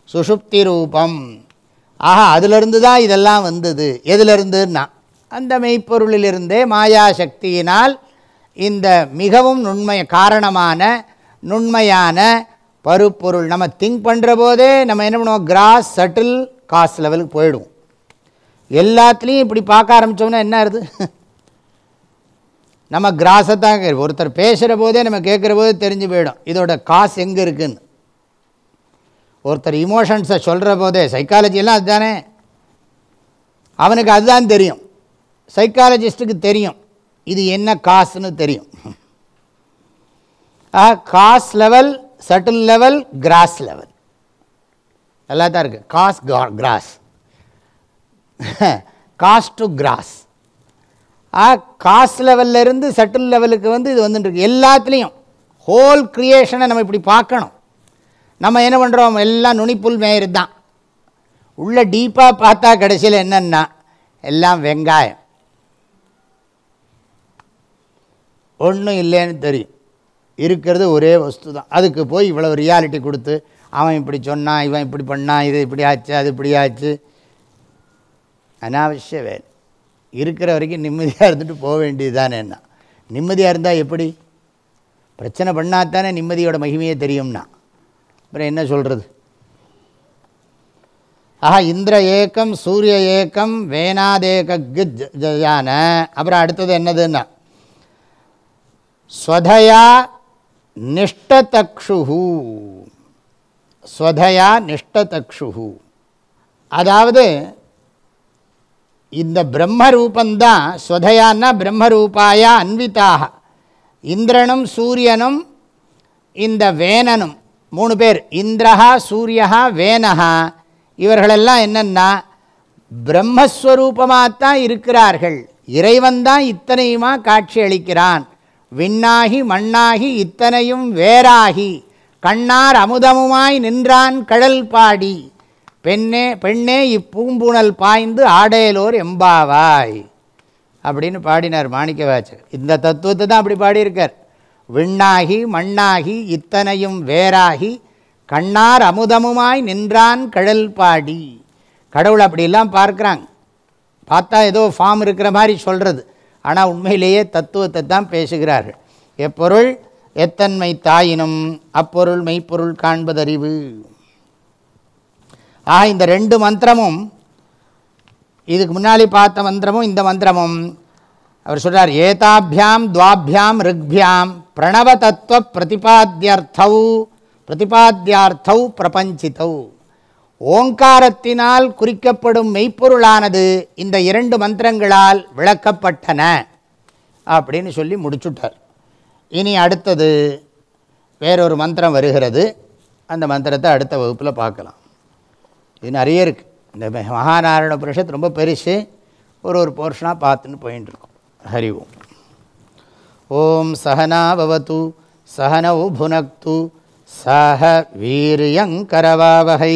சுஷுப்தி ரூபம். ஆஹா அதிலிருந்து தான் இதெல்லாம் வந்தது. எதிலிருந்துன்னா அந்த மெய்ப்பொருளிலிருந்தே மாயா சக்தியினால் இந்த மிகவும் நுண்மை காரணமான நுண்மையான பருப்பொருள். நம்ம திங்க் பண்ணுற போதே நம்ம என்ன பண்ணுவோம்? கிராஸ் சட்டில் காஸ் லெவலுக்கு போயிடுவோம். எல்லாத்துலேயும் இப்படி பார்க்க ஆரம்பித்தோம்னா என்ன ஆகுது? நம்ம கிராஸை தான் ஒருத்தர் பேசுகிற போதே நம்ம கேட்குற போதே தெரிஞ்சு போயிடும். இதோட காசு எங்கே இருக்குன்னு. ஒருத்தர் இமோஷன்ஸை சொல்கிற போதே சைக்காலஜியெல்லாம் அதுதானே? அவனுக்கு அதுதான் தெரியும். சைக்காலஜிஸ்ட்டுக்கு தெரியும். இது என்ன காசுன்னு தெரியும். Causal level subtle level gross level நல்லா தான் இருக்குது causal gross causal to gross ah causal லெவல்லேருந்து சட்டில் லெவலுக்கு வந்து இது வந்துட்டுருக்கு எல்லாத்துலேயும் ஹோல் க்ரியேஷனை நம்ம இப்படி பார்க்கணும். நம்ம என்ன பண்ணுறோம் எல்லாம் நுனிப்புல் மேயிறது தான் உள்ளே டீப்பாக பார்த்தா கடைசியில் என்னென்னா எல்லாம் வெங்காயம். ஒன்றும் இல்லைன்னு தெரியும். இருக்கிறது ஒரே வஸ்து தான் அதுக்கு போய் இவ்வளோ ரியாலிட்டி கொடுத்து அவன் இப்படி சொன்னான் இவன் இப்படி பண்ணான் இது இப்படி ஆச்சு அது இப்படி ஆச்சு. அனாவசிய வேலை. இருக்கிற வரைக்கும் நிம்மதியாக இருந்துட்டு போக வேண்டியது தானே என்ன? நிம்மதியாக இருந்தால் எப்படி? பிரச்சனை பண்ணாதானே நிம்மதியோட மகிமையே தெரியும்னா. அப்புறம் என்ன சொல்கிறது ஆஹா இந்திர ஏக்கம் சூரிய ஏக்கம் வேணாதேக ஜயான. அப்புறம் அடுத்தது என்னதுன்னா ஸ்வதயா நிஷ்டதக்ஷு ஸ்வதயா நிஷ்டதக்ஷு அதாவது இந்த பிரம்மரூபந்தான் ஸ்வதயான்னா பிரம்மரூபாய அன்விதாக. இந்திரனும் சூரியனும் இந்த வேனனும் மூணு பேர் இந்திரஹா சூரியஹா வேனஹா இவர்களெல்லாம் என்னென்னா பிரம்மஸ்வரூபமாகத்தான் இருக்கிறார்கள். இறைவன் தான் இத்தனையுமா காட்சி அளிக்கிறான் விண்ணாகி மண்ணாகி இத்தனையும் வேறாகி. கண்ணார் அமுதமுமாய் நின்றான் கடல் பாடி. பெண்ணே பெண்ணே இப்பூம்புணல் பாய்ந்து ஆடையலோர் எம்பாவாய். அப்படின்னு பாடினார் மாணிக்கவாச்சர் இந்த தத்துவத்தை தான் அப்படி பாடியிருக்கார். விண்ணாகி மண்ணாகி இத்தனையும் வேறாகி கண்ணார் அமுதமுமாய் நின்றான் கடல் பாடி. கடவுள் அப்படிலாம் பார்க்குறாங்க. பார்த்தா ஏதோ ஃபார்ம் இருக்கிற மாதிரி சொல்கிறது ஆனால் உண்மையிலேயே தத்துவத்தை தான் பேசுகிறார்கள் எப்பொருள் எத்தன்மை தாயினும் அப்பொருள் மெய்ப்பொருள் காண்பதறிவு. ஆக இந்த ரெண்டு மந்திரமும் இதுக்கு முன்னாடி பார்த்த மந்திரமும் இந்த மந்திரமும் அவர் சொல்கிறார் ஏதாபியாம் துவாபியாம் ரிக்பியாம் பிரணவ தத்துவ பிரதிபாத்தியர்த்தௌ பிரதிபாத்தியார்த்தௌ பிரபஞ்சித்தௌ. ஓங்காரத்தினால் குறிக்கப்படும் மெய்ப்பொருளானது இந்த இரண்டு மந்திரங்களால் விளக்கப்பட்டன அப்படின்னு சொல்லி முடிச்சுட்டார். இனி அடுத்தது வேறொரு மந்திரம் வருகிறது. அந்த மந்திரத்தை அடுத்த வகுப்பில் பார்க்கலாம். இது நிறைய இருக்குது இந்த மகாநாராயண புருஷத்து ரொம்ப பெருசு. ஒரு ஒரு போர்ஷனாக பார்த்துன்னு போயின்னு ஹரி ஓம். ஓம் சகனாபவத்து பவது சகனௌ புனக்து சஹ வீரியங்கரவாவகை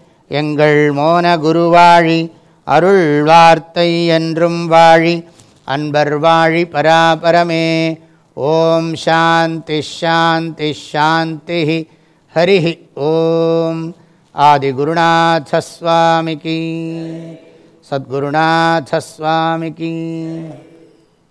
எங்கள் மோன குருவாழி அருள் வார்த்தை என்றும் வாழி அன்பர் வாழி பராபரமே ஓம் சாந்தி ஷாந்தி ஷாந்தி ஹரி ஓம் ஆதிகுருநாதஸ்வாமிக்கு சத்குருநாதஸ்வாமிக்கு